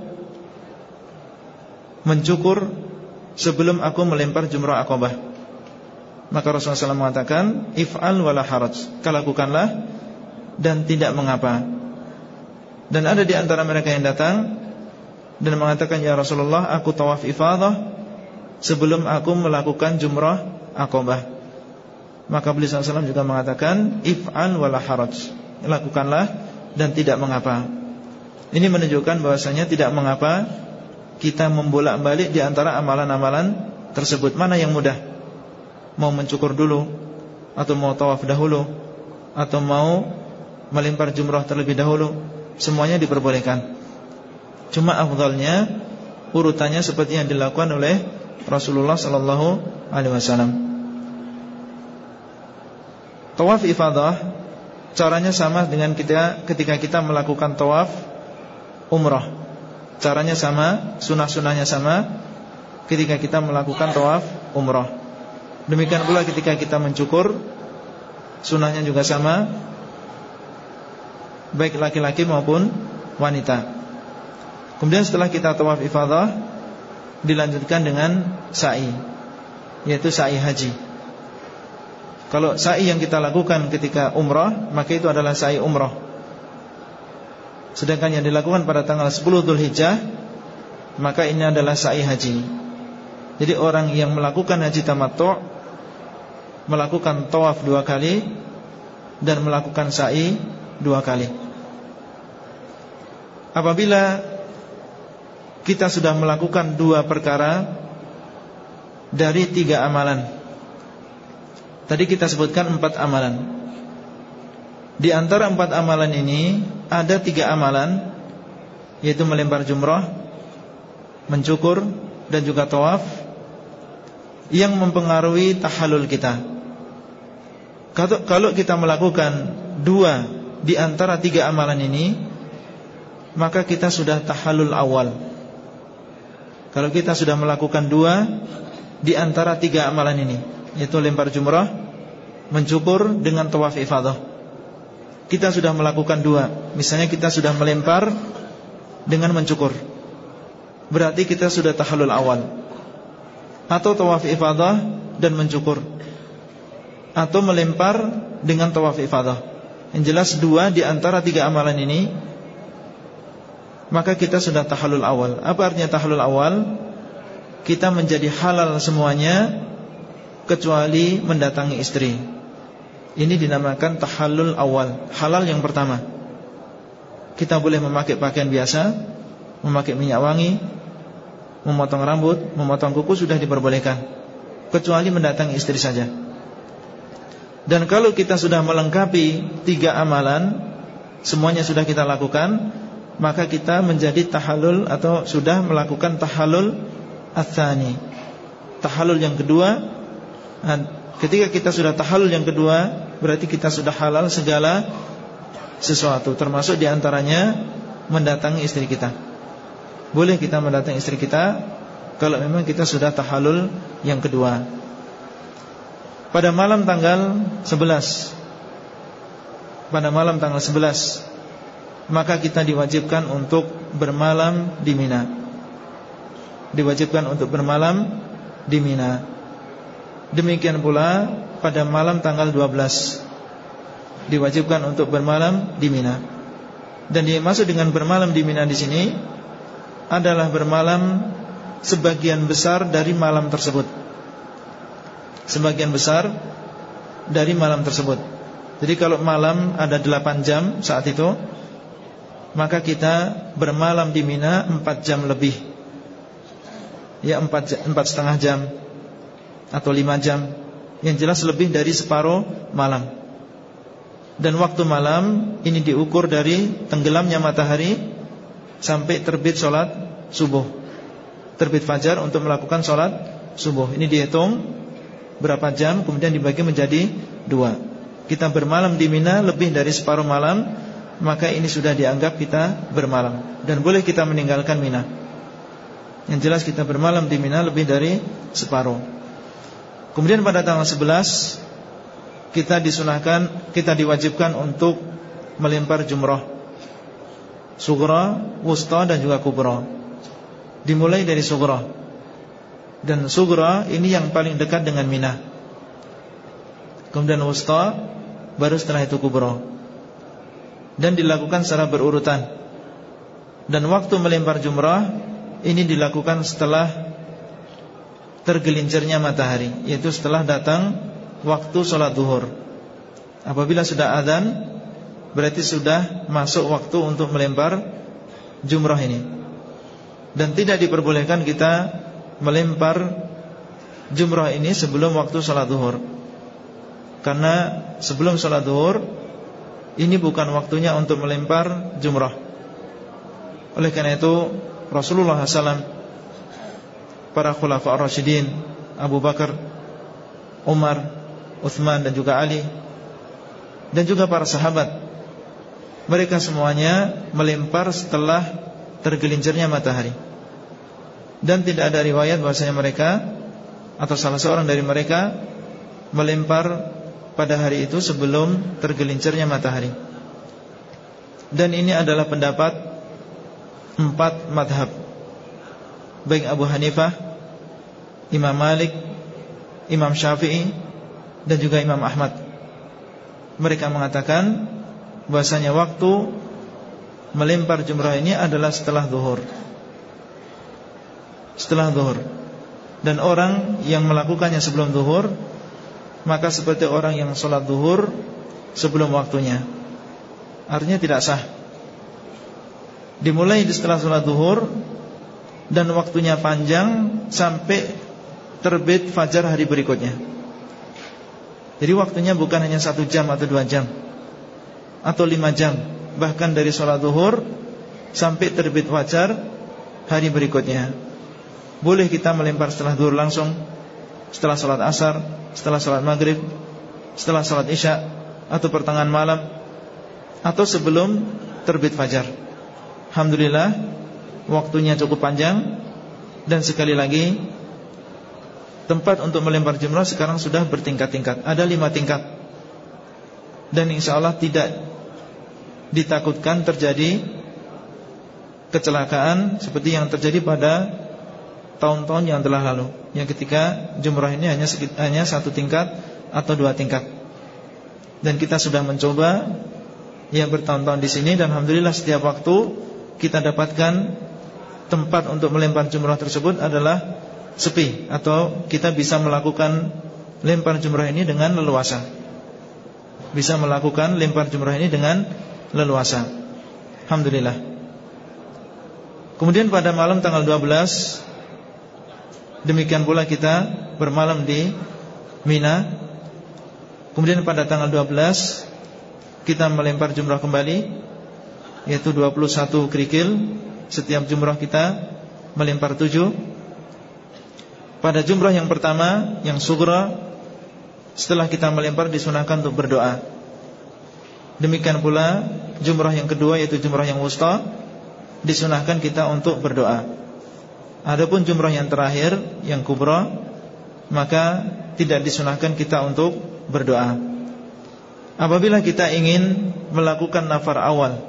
mencukur sebelum aku melempar jumrah akobah. Maka Rasulullah SAW mengatakan, if'al wala haraj, lakukanlah dan tidak mengapa. Dan ada di antara mereka yang datang dan mengatakan ya Rasulullah, aku tawaf ifadah sebelum aku melakukan jumrah akobah. Maka beliau SAW juga mengatakan if'al wala haraj. Lakukanlah dan tidak mengapa. Ini menunjukkan bahwasanya tidak mengapa kita membolak-balik di antara amalan-amalan tersebut. Mana yang mudah? Mau mencukur dulu atau mau tawaf dahulu atau mau melempar jumrah terlebih dahulu, semuanya diperbolehkan. Cuma afdalnya urutannya seperti yang dilakukan oleh Rasulullah sallallahu alaihi wasallam. Tawaf ifadah caranya sama dengan kita ketika kita melakukan tawaf umrah. Caranya sama, sunah-sunahnya sama ketika kita melakukan tawaf umrah. Demikian pula ketika kita mencukur sunahnya juga sama baik laki-laki maupun wanita. Kemudian setelah kita tawaf ifadah dilanjutkan dengan sa'i yaitu sa'i haji. Kalau sa'i yang kita lakukan ketika umrah maka itu adalah sa'i umrah. Sedangkan yang dilakukan pada tanggal 10 Dhul Hijjah maka ini adalah sa'i haji. Jadi orang yang melakukan haji tamattu melakukan tawaf dua kali dan melakukan sa'i dua kali. Apabila kita sudah melakukan dua perkara dari tiga amalan. Tadi kita sebutkan empat amalan. Di antara empat amalan ini ada tiga amalan, yaitu melempar jumrah, mencukur, dan juga tawaf, yang mempengaruhi tahalul kita. Kalau kita melakukan dua di antara tiga amalan ini, maka kita sudah tahalul awal. Kalau kita sudah melakukan dua di antara tiga amalan ini Yaitu lempar jumrah Mencukur dengan tawaf ifadah Kita sudah melakukan dua. Misalnya kita sudah melempar Dengan mencukur. Berarti kita sudah tahalul awal. Atau tawaf ifadah Dan mencukur. Atau melempar dengan tawaf ifadah. Yang jelas dua di antara tiga amalan ini Maka kita sudah tahalul awal. Apa artinya tahalul awal? kita menjadi halal semuanya kecuali mendatangi istri. Ini dinamakan tahallul awal, halal yang pertama. Kita boleh memakai pakaian biasa, memakai minyak wangi, memotong rambut, memotong kuku sudah diperbolehkan, kecuali mendatangi istri saja. Dan kalau kita sudah melengkapi tiga amalan, semuanya sudah kita lakukan, maka kita menjadi tahallul atau sudah melakukan tahallul Athani Tahallul yang kedua Ketika kita sudah tahallul yang kedua Berarti kita sudah halal segala Sesuatu Termasuk di antaranya Mendatangi istri kita. Boleh kita mendatangi istri kita Kalau memang kita sudah tahallul yang kedua. Pada malam tanggal 11 Pada malam tanggal 11 Maka kita diwajibkan untuk bermalam di Mina. Diwajibkan untuk bermalam di Mina. Demikian pula pada malam tanggal 12 diwajibkan untuk bermalam di Mina. Dan dimaksud dengan bermalam di Mina di sini adalah bermalam sebagian besar dari malam tersebut. Sebagian besar dari malam tersebut. Jadi kalau malam ada 8 jam saat itu Maka kita bermalam di Mina 4 jam lebih ya empat, empat setengah jam atau lima jam. Yang jelas lebih dari separuh malam. Dan waktu malam ini diukur dari tenggelamnya matahari sampai terbit sholat subuh. Terbit fajar untuk melakukan sholat subuh. Ini dihitung berapa jam kemudian dibagi menjadi dua. Kita bermalam di Mina lebih dari separuh malam maka ini sudah dianggap kita bermalam. Dan boleh kita meninggalkan Mina. Yang jelas kita bermalam di Mina lebih dari separuh Kemudian pada tanggal 11 Kita disunahkan Kita diwajibkan untuk Melempar jumrah Sugra, wusta dan juga kubra. Dimulai dari sugra Dan sugra ini yang paling dekat dengan Mina. Kemudian wusta Baru setelah itu kubra. Dan dilakukan secara berurutan. Dan waktu melempar jumrah ini dilakukan setelah tergelincirnya matahari Yaitu setelah datang waktu sholat duhur. Apabila sudah adhan Berarti sudah masuk waktu untuk melempar jumrah ini. Dan tidak diperbolehkan kita melempar jumrah ini sebelum waktu sholat duhur. Karena sebelum sholat duhur Ini bukan waktunya untuk melempar jumrah. Oleh karena itu Rasulullah SAW Para khulafa ar-rasyidin Abu Bakar Umar Uthman dan juga Ali Dan juga para sahabat. Mereka semuanya Melempar setelah Tergelincirnya matahari. Dan tidak ada riwayat bahwasanya mereka Atau salah seorang dari mereka Melempar pada hari itu sebelum tergelincirnya matahari. Dan ini adalah pendapat empat madhab Baik Abu Hanifah Imam Malik Imam Syafi'i Dan juga Imam Ahmad. Mereka mengatakan bahasanya waktu Melempar jumrah ini adalah setelah zuhur. Setelah zuhur. Dan orang yang melakukannya sebelum zuhur Maka seperti orang yang sholat zuhur Sebelum waktunya. Artinya tidak sah. Dimulai di setelah sholat duhur dan waktunya panjang sampai terbit fajar hari berikutnya. Jadi waktunya bukan hanya satu jam atau dua jam atau lima jam, bahkan dari sholat zuhur sampai terbit fajar hari berikutnya. Boleh kita melempar setelah zuhur langsung, setelah sholat asar, setelah sholat maghrib, setelah sholat isya atau pertengahan malam atau sebelum terbit fajar. Alhamdulillah waktunya cukup panjang dan sekali lagi tempat untuk melempar jumrah sekarang sudah bertingkat-tingkat. Ada lima tingkat. Dan insya Allah tidak ditakutkan terjadi kecelakaan seperti yang terjadi pada tahun-tahun yang telah lalu. Yang ketika jumrah ini hanya hanya satu tingkat atau dua tingkat. Dan kita sudah mencoba yang bertahun-tahun di sini dan alhamdulillah setiap waktu kita dapatkan tempat untuk melempar jumrah tersebut adalah sepi atau kita bisa melakukan lempar jumrah ini dengan leluasa. Bisa melakukan lempar jumrah ini dengan leluasa. Alhamdulillah. Kemudian pada malam tanggal 12 demikian pula kita bermalam di Mina. Kemudian pada tanggal 12 kita melempar jumrah kembali yaitu 21 kerikil. Setiap jumrah kita melempar 7 pada jumrah yang pertama Yang sugra Setelah kita melempar disunahkan untuk berdoa. Demikian pula Jumrah yang kedua yaitu jumrah yang wusta Disunahkan kita untuk berdoa. Adapun jumrah yang terakhir Yang kubra Maka tidak disunahkan kita untuk berdoa. Apabila kita ingin Melakukan nafar awal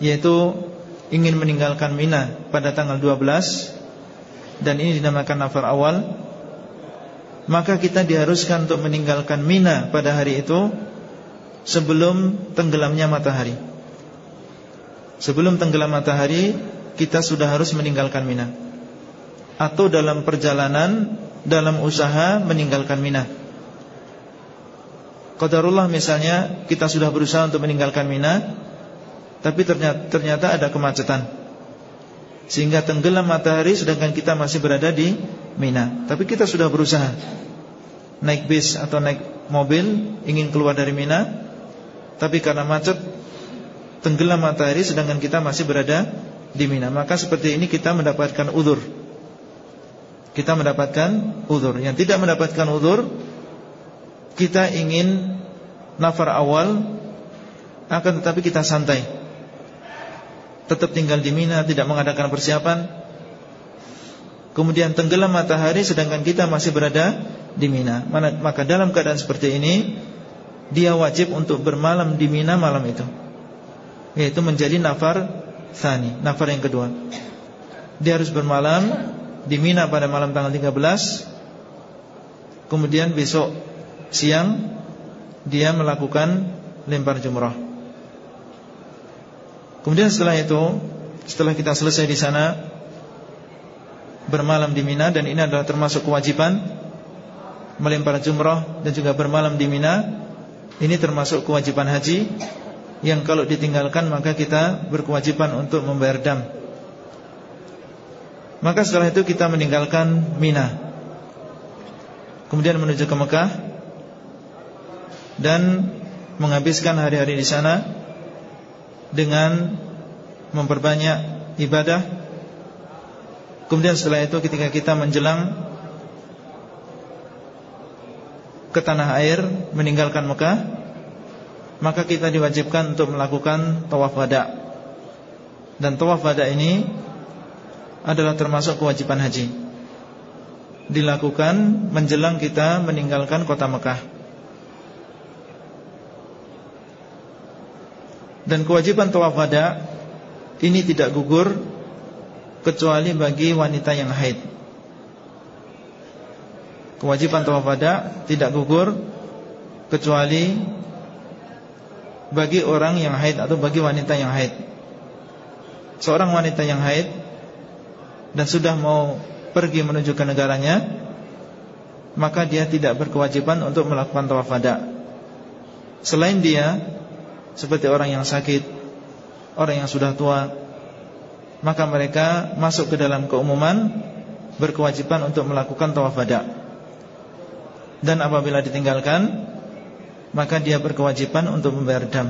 Yaitu Ingin meninggalkan Mina pada tanggal 12 dan ini dinamakan nafar awal maka kita diharuskan untuk meninggalkan Mina pada hari itu sebelum tenggelamnya matahari. Sebelum tenggelam matahari kita sudah harus meninggalkan Mina. Atau dalam perjalanan dalam usaha meninggalkan Mina. Qadarullah misalnya kita sudah berusaha untuk meninggalkan Mina tapi ternyata, ternyata ada kemacetan sehingga tenggelam matahari sedangkan kita masih berada di Mina. Tapi kita sudah berusaha naik bis atau naik mobil ingin keluar dari Mina, tapi karena macet tenggelam matahari sedangkan kita masih berada di Mina. Maka seperti ini kita mendapatkan udur. Kita mendapatkan udur. Yang tidak mendapatkan udur kita ingin nafar awal akan tetapi kita santai tetap tinggal di Mina tidak mengadakan persiapan. Kemudian tenggelam matahari sedangkan kita masih berada di Mina. Maka dalam keadaan seperti ini dia wajib untuk bermalam di Mina malam itu. Yaitu menjadi nafar thani nafar yang kedua. Dia harus bermalam di Mina pada malam tanggal 13 kemudian besok siang dia melakukan lempar jumrah Kemudian setelah itu, setelah kita selesai di sana bermalam di Mina dan ini adalah termasuk kewajiban melempar jumrah dan juga bermalam di Mina. Ini termasuk kewajiban haji yang kalau ditinggalkan maka kita berkewajiban untuk membayar dam. Maka setelah itu kita meninggalkan Mina. Kemudian menuju ke Mekah dan menghabiskan hari-hari di sana dengan memperbanyak ibadah. Kemudian setelah itu ketika kita menjelang ke tanah air meninggalkan Mekah maka kita diwajibkan untuk melakukan tawaf wada. Dan tawaf wada ini adalah termasuk kewajiban haji. Dilakukan menjelang kita meninggalkan kota Mekah Dan kewajiban tawaf wada ini tidak gugur kecuali bagi wanita yang haid. Kewajiban tawaf wada tidak gugur kecuali bagi orang yang haid atau bagi wanita yang haid. Seorang wanita yang haid dan sudah mau pergi menuju ke negaranya, maka dia tidak berkewajiban untuk melakukan tawaf wada. Selain dia seperti orang yang sakit, orang yang sudah tua, maka mereka masuk ke dalam keumuman berkewajiban untuk melakukan tawaf wada. Dan apabila ditinggalkan, maka dia berkewajiban untuk membayar dam.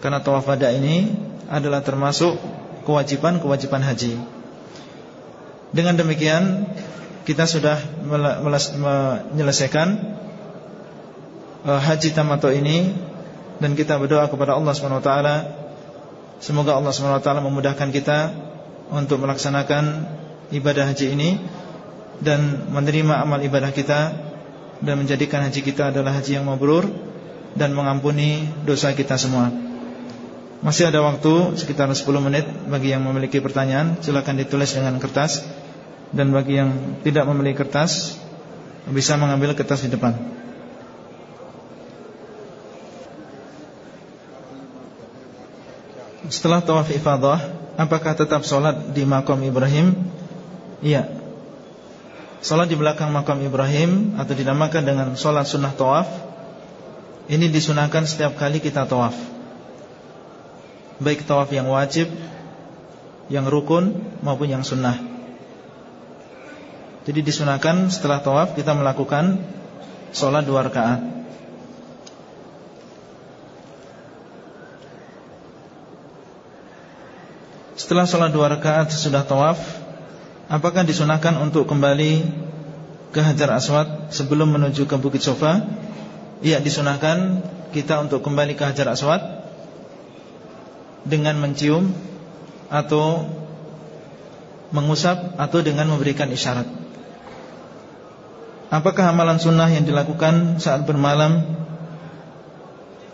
Karena tawaf wada ini adalah termasuk kewajiban-kewajiban haji. Dengan demikian, kita sudah menyelesaikan uh, haji tamato ini dan kita berdoa kepada Allah taala semoga Allah taala memudahkan kita untuk melaksanakan ibadah haji ini dan menerima amal ibadah kita dan menjadikan haji kita adalah haji yang mabrur dan mengampuni dosa kita semua. Masih ada waktu sekitar 10 menit bagi yang memiliki pertanyaan silakan ditulis dengan kertas dan bagi yang tidak memiliki kertas bisa mengambil kertas di depan. Setelah tawaf ifadah Apakah tetap sholat di makam Ibrahim? Iya. Sholat di belakang makam Ibrahim Atau dinamakan dengan sholat sunnah tawaf? Ini disunahkan setiap kali kita tawaf. Baik tawaf yang wajib Yang rukun Maupun yang sunnah. Jadi disunahkan setelah tawaf Kita melakukan Sholat dua rakaat Setelah sholat dua rakaat sesudah tawaf Apakah disunahkan untuk kembali ke Hajar Aswad sebelum menuju ke Bukit Sofa? Iya disunahkan kita untuk kembali ke Hajar Aswad Dengan mencium Atau Mengusap Atau dengan memberikan isyarat. Apakah amalan sunnah yang dilakukan saat bermalam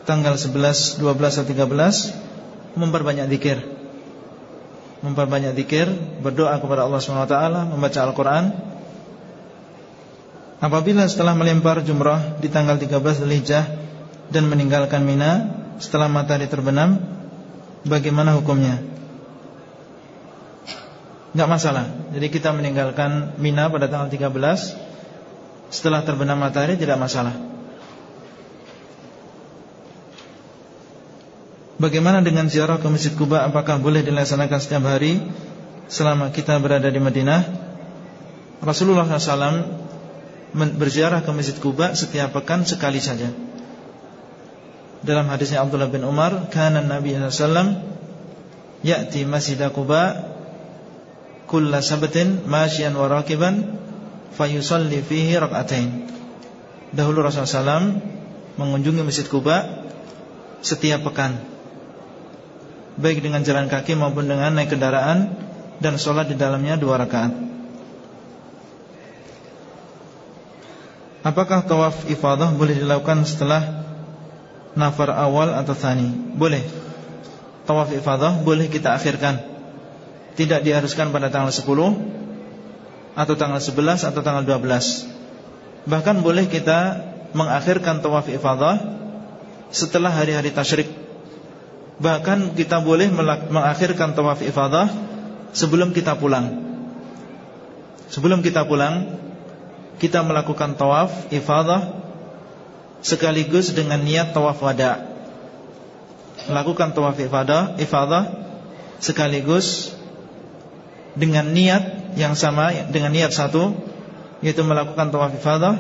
Tanggal 11, 12, atau 13 Memperbanyak dikir memperbanyak zikir, berdoa kepada Allah SWT, membaca Al-Quran. Apabila setelah melempar jumrah di tanggal 13 Dzulhijjah dan meninggalkan Mina setelah matahari terbenam, bagaimana hukumnya? Enggak masalah. Jadi kita meninggalkan Mina pada tanggal 13 setelah terbenam matahari tidak masalah. Bagaimana dengan ziarah ke Masjid Kuba Apakah boleh dilaksanakan setiap hari Selama kita berada di Madinah? Rasulullah SAW Berziarah ke Masjid Kuba Setiap pekan sekali saja. Dalam hadisnya Abdullah bin Umar Kana Nabi SAW Ya'ti Masjid Kuba Kulla sabatin Masyian wa rakiban Fayusalli fihi rak'atain Dahulu Rasulullah SAW Mengunjungi Masjid Kuba Setiap pekan baik dengan jalan kaki maupun dengan naik kendaraan dan sholat di dalamnya dua rakaat. Apakah tawaf ifadah boleh dilakukan setelah nafar awal atau tani? Boleh. Tawaf ifadah boleh kita akhirkan. Tidak diharuskan pada tanggal 10 atau tanggal 11 atau tanggal 12. Bahkan boleh kita mengakhirkan tawaf ifadah setelah hari-hari tasyrik Bahkan kita boleh mengakhirkan tawaf ifadah sebelum kita pulang. Sebelum kita pulang, kita melakukan tawaf ifadah sekaligus dengan niat tawaf wada. Melakukan tawaf ifadah, ifadah sekaligus dengan niat yang sama dengan niat satu yaitu melakukan tawaf ifadah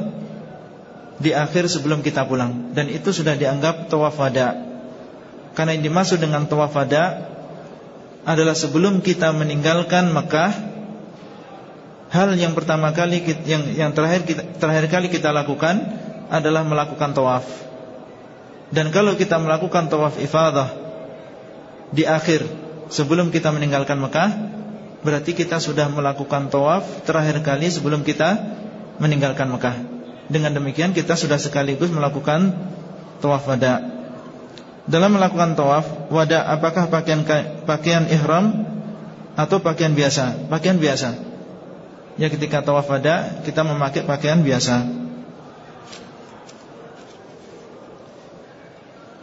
di akhir sebelum kita pulang dan itu sudah dianggap tawaf wada. Karena yang dimaksud dengan tawaf wada adalah sebelum kita meninggalkan Mekah hal yang pertama kali yang yang terakhir kita, terakhir kali kita lakukan adalah melakukan tawaf. Dan kalau kita melakukan tawaf ifadah di akhir sebelum kita meninggalkan Mekah, berarti kita sudah melakukan tawaf terakhir kali sebelum kita meninggalkan Mekah. Dengan demikian kita sudah sekaligus melakukan tawaf wada. Dalam melakukan tawaf Wada apakah pakaian pakaian ihram Atau pakaian biasa? Pakaian biasa. Ya ketika tawaf wada Kita memakai pakaian biasa.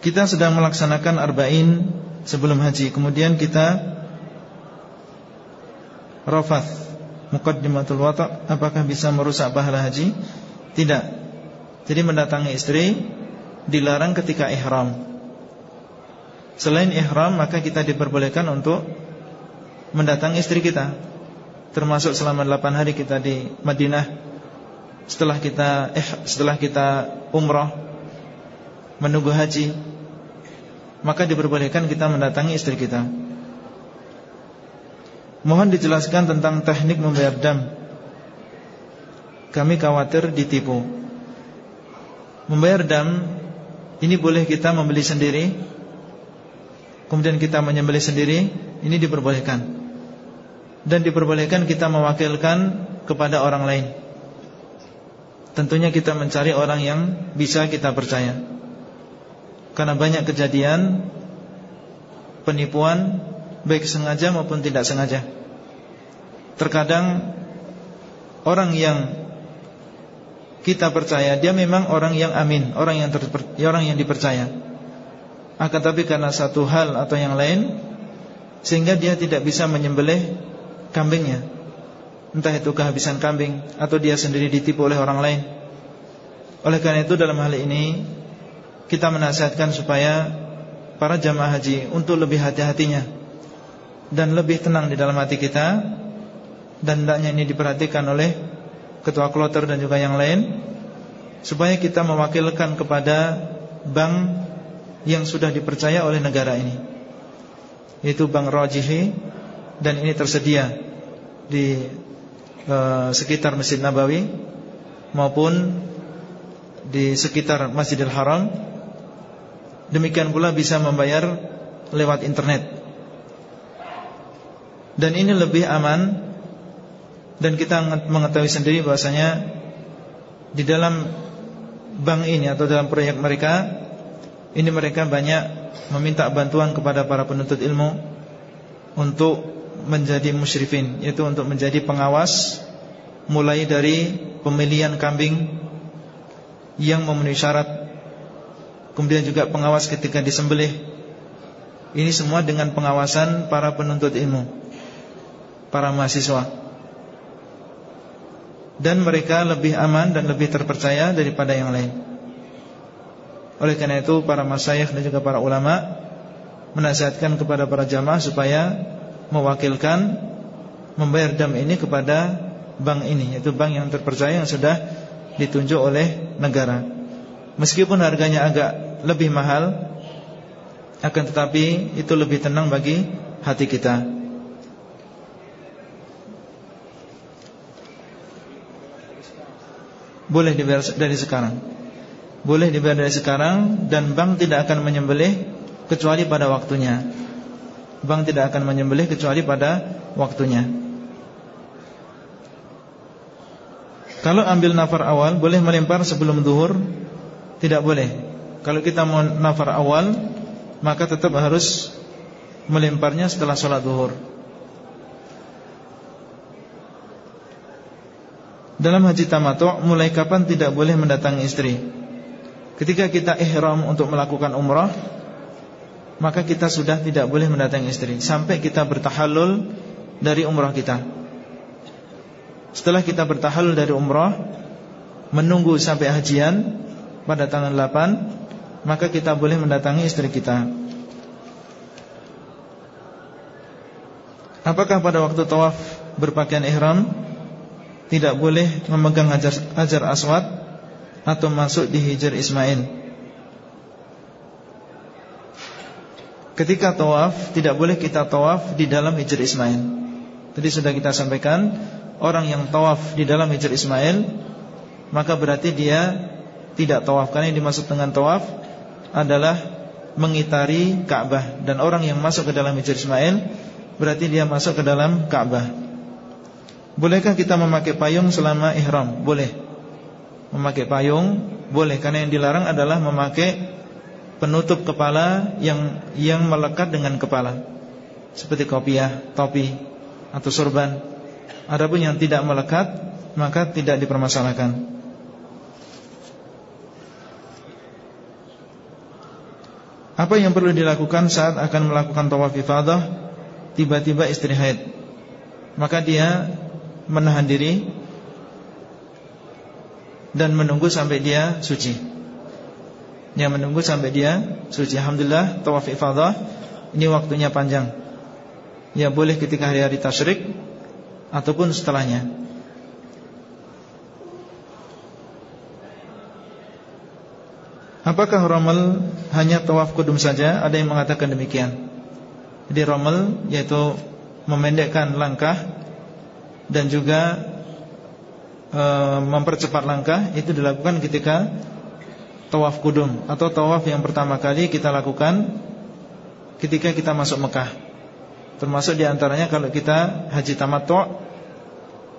Kita sedang melaksanakan arba'in Sebelum haji. Kemudian kita Rafath Muqaddimatul watak Apakah bisa merusak pahala haji? Tidak. Jadi mendatangi istri Dilarang ketika ihram Selain ihram maka kita diperbolehkan untuk mendatangi istri kita termasuk selama 8 hari kita di Madinah setelah kita eh setelah kita umrah menunggu haji maka diperbolehkan kita mendatangi istri kita. Mohon dijelaskan tentang teknik membayar dam. Kami khawatir ditipu. Membayar dam ini boleh kita membeli sendiri, kemudian kita menyembelih sendiri, ini diperbolehkan. Dan diperbolehkan kita mewakilkan kepada orang lain. Tentunya kita mencari orang yang bisa kita percaya. Karena banyak kejadian Penipuan Baik sengaja maupun tidak sengaja Terkadang Orang yang Kita percaya Dia memang orang yang amin Orang yang, orang yang dipercaya Akan tapi karena satu hal atau yang lain Sehingga dia tidak bisa menyembelih Kambingnya. Entah itu kehabisan kambing Atau dia sendiri ditipu oleh orang lain. Oleh karena itu dalam hal ini kita menasihatkan supaya para jamaah haji untuk lebih hati-hatinya. Dan lebih tenang di dalam hati kita. Dan hendaknya ini diperhatikan oleh ketua kloter dan juga yang lain. Supaya kita mewakilkan kepada bank yang sudah dipercaya oleh negara ini. Yaitu Bank Rajihi dan ini tersedia di uh, sekitar Masjid Nabawi maupun di sekitar Masjidil Haram. Demikian pula bisa membayar lewat internet. Dan ini lebih aman Dan kita mengetahui sendiri bahasanya Di dalam bank ini atau dalam proyek mereka Ini mereka banyak meminta bantuan kepada para penuntut ilmu Untuk menjadi musyrifin Yaitu untuk menjadi pengawas Mulai dari pemilihan kambing Yang memenuhi syarat Kemudian juga pengawas ketika disembelih. Ini semua dengan pengawasan para penuntut ilmu Para mahasiswa. Dan mereka lebih aman dan lebih terpercaya daripada yang lain Oleh karena itu para masyayikh dan juga para ulama Menasihatkan kepada para jamaah supaya Mewakilkan Membayar dam ini kepada bank ini Yaitu bank yang terpercaya yang sudah ditunjuk oleh negara. Meskipun harganya agak lebih mahal Akan tetapi itu lebih tenang bagi hati kita. Boleh dibayar dari sekarang Boleh dibayar dari sekarang Dan bank tidak akan menyembelih Kecuali pada waktunya. Bank tidak akan menyembelih kecuali pada waktunya. Kalau ambil nafar awal Boleh melempar sebelum duhur? Tidak boleh. Kalau kita mau nafar awal Maka tetap harus Melemparnya setelah sholat duhur. Dalam haji tamato Mulai kapan tidak boleh mendatangi istri Ketika kita ihram untuk melakukan umrah Maka kita sudah tidak boleh mendatangi istri Sampai kita bertahalul Dari umrah kita. Setelah kita bertahalul dari umrah Menunggu sampai hajian pada tanggal 8 Maka kita boleh mendatangi istri kita. Apakah pada waktu tawaf berpakaian ihram Tidak boleh memegang hajar, hajar aswad Atau masuk di hijr Ismail. Ketika tawaf Tidak boleh kita tawaf di dalam hijr Ismail. Tadi sudah kita sampaikan Orang yang tawaf di dalam hijr Ismail Maka berarti dia tidak tawaf. Karena yang dimaksud dengan tawaf adalah mengitari Ka'bah. Dan orang yang masuk ke dalam Hijr Ismail Berarti dia masuk ke dalam Ka'bah. Bolehkah kita memakai payung selama ihram? Boleh Memakai payung. Boleh, karena yang dilarang adalah memakai Penutup kepala yang yang melekat dengan kepala. Seperti kopiah, topi Atau sorban. Adapun yang tidak melekat Maka tidak dipermasalahkan. Apa yang perlu dilakukan saat akan melakukan tawaf ifadah? Tiba-tiba istri haid Maka dia menahan diri Dan menunggu sampai dia suci Dia menunggu sampai dia suci Alhamdulillah tawaf ifadah Ini waktunya panjang Ya boleh ketika hari-hari tasyrik ataupun setelahnya. Apakah romal hanya tawaf kudum saja? Ada yang mengatakan demikian. Jadi romal yaitu memendekkan langkah dan juga e, mempercepat langkah itu dilakukan ketika tawaf kudum atau tawaf yang pertama kali kita lakukan ketika kita masuk Mekah. Termasuk di antaranya kalau kita haji tamattu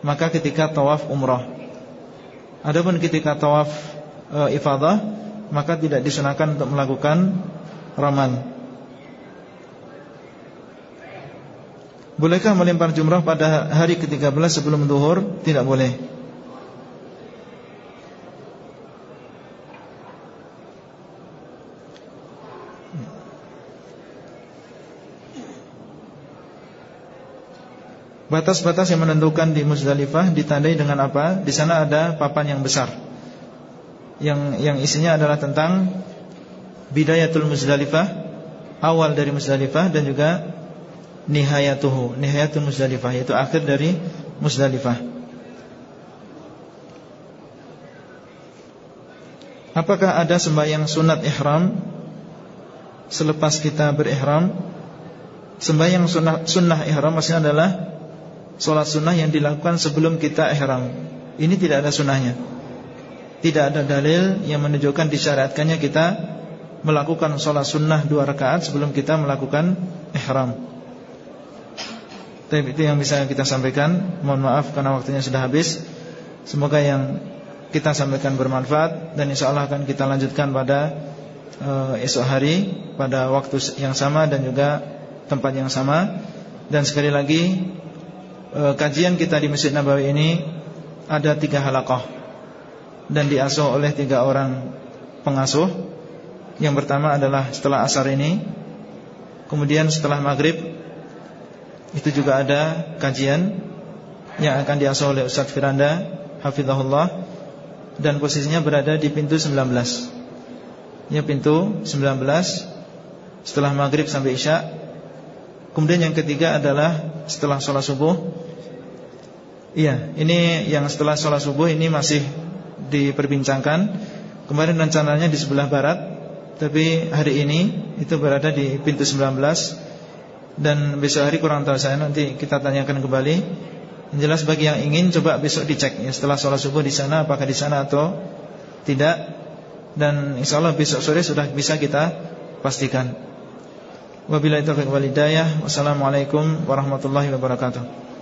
maka ketika tawaf umrah. Adapun ketika tawaf e, ifadah maka tidak disunahkan untuk melakukan ramal. Bolehkah melempar jumrah pada hari ke-13 sebelum zuhur? Tidak boleh. Batas-batas yang menentukan di Muzdalifah ditandai dengan apa? Di sana ada papan yang besar yang yang isinya adalah tentang bidayatul Muzdalifah, awal dari Muzdalifah dan juga nihayatuhu, nihayatul Muzdalifah yaitu akhir dari Muzdalifah. Apakah ada sembahyang sunat ihram selepas kita berihram? Sembahyang sunnah, sunnah ihram maksudnya adalah Solat sunnah yang dilakukan sebelum kita ihram Ini tidak ada sunnahnya tidak ada dalil yang menunjukkan disyariatkannya kita melakukan sholat sunnah dua rakaat sebelum kita melakukan ihram. Tapi itu yang bisa kita sampaikan. Mohon maaf karena waktunya sudah habis. Semoga yang kita sampaikan bermanfaat dan insya Allah akan kita lanjutkan pada uh, esok hari pada waktu yang sama dan juga tempat yang sama. Dan sekali lagi kajian kita di Masjid Nabawi ini ada tiga halakoh dan diasuh oleh tiga orang pengasuh. Yang pertama adalah setelah asar ini, kemudian setelah maghrib itu juga ada kajian yang akan diasuh oleh Ustaz Firanda Hafizahullah dan posisinya berada di pintu 19. Ya pintu 19 setelah maghrib sampai isya. Kemudian yang ketiga adalah setelah sholat subuh. Iya, ini yang setelah sholat subuh ini masih diperbincangkan. Kemarin rencananya di sebelah barat Tapi hari ini itu berada di pintu 19 Dan besok hari kurang tahu saya Nanti kita tanyakan kembali. Yang jelas bagi yang ingin coba besok dicek ya, Setelah sholat subuh di sana Apakah di sana atau tidak. Dan insya Allah besok sore sudah bisa kita pastikan. Wabillahi taufiq walidayah Wassalamualaikum warahmatullahi wabarakatuh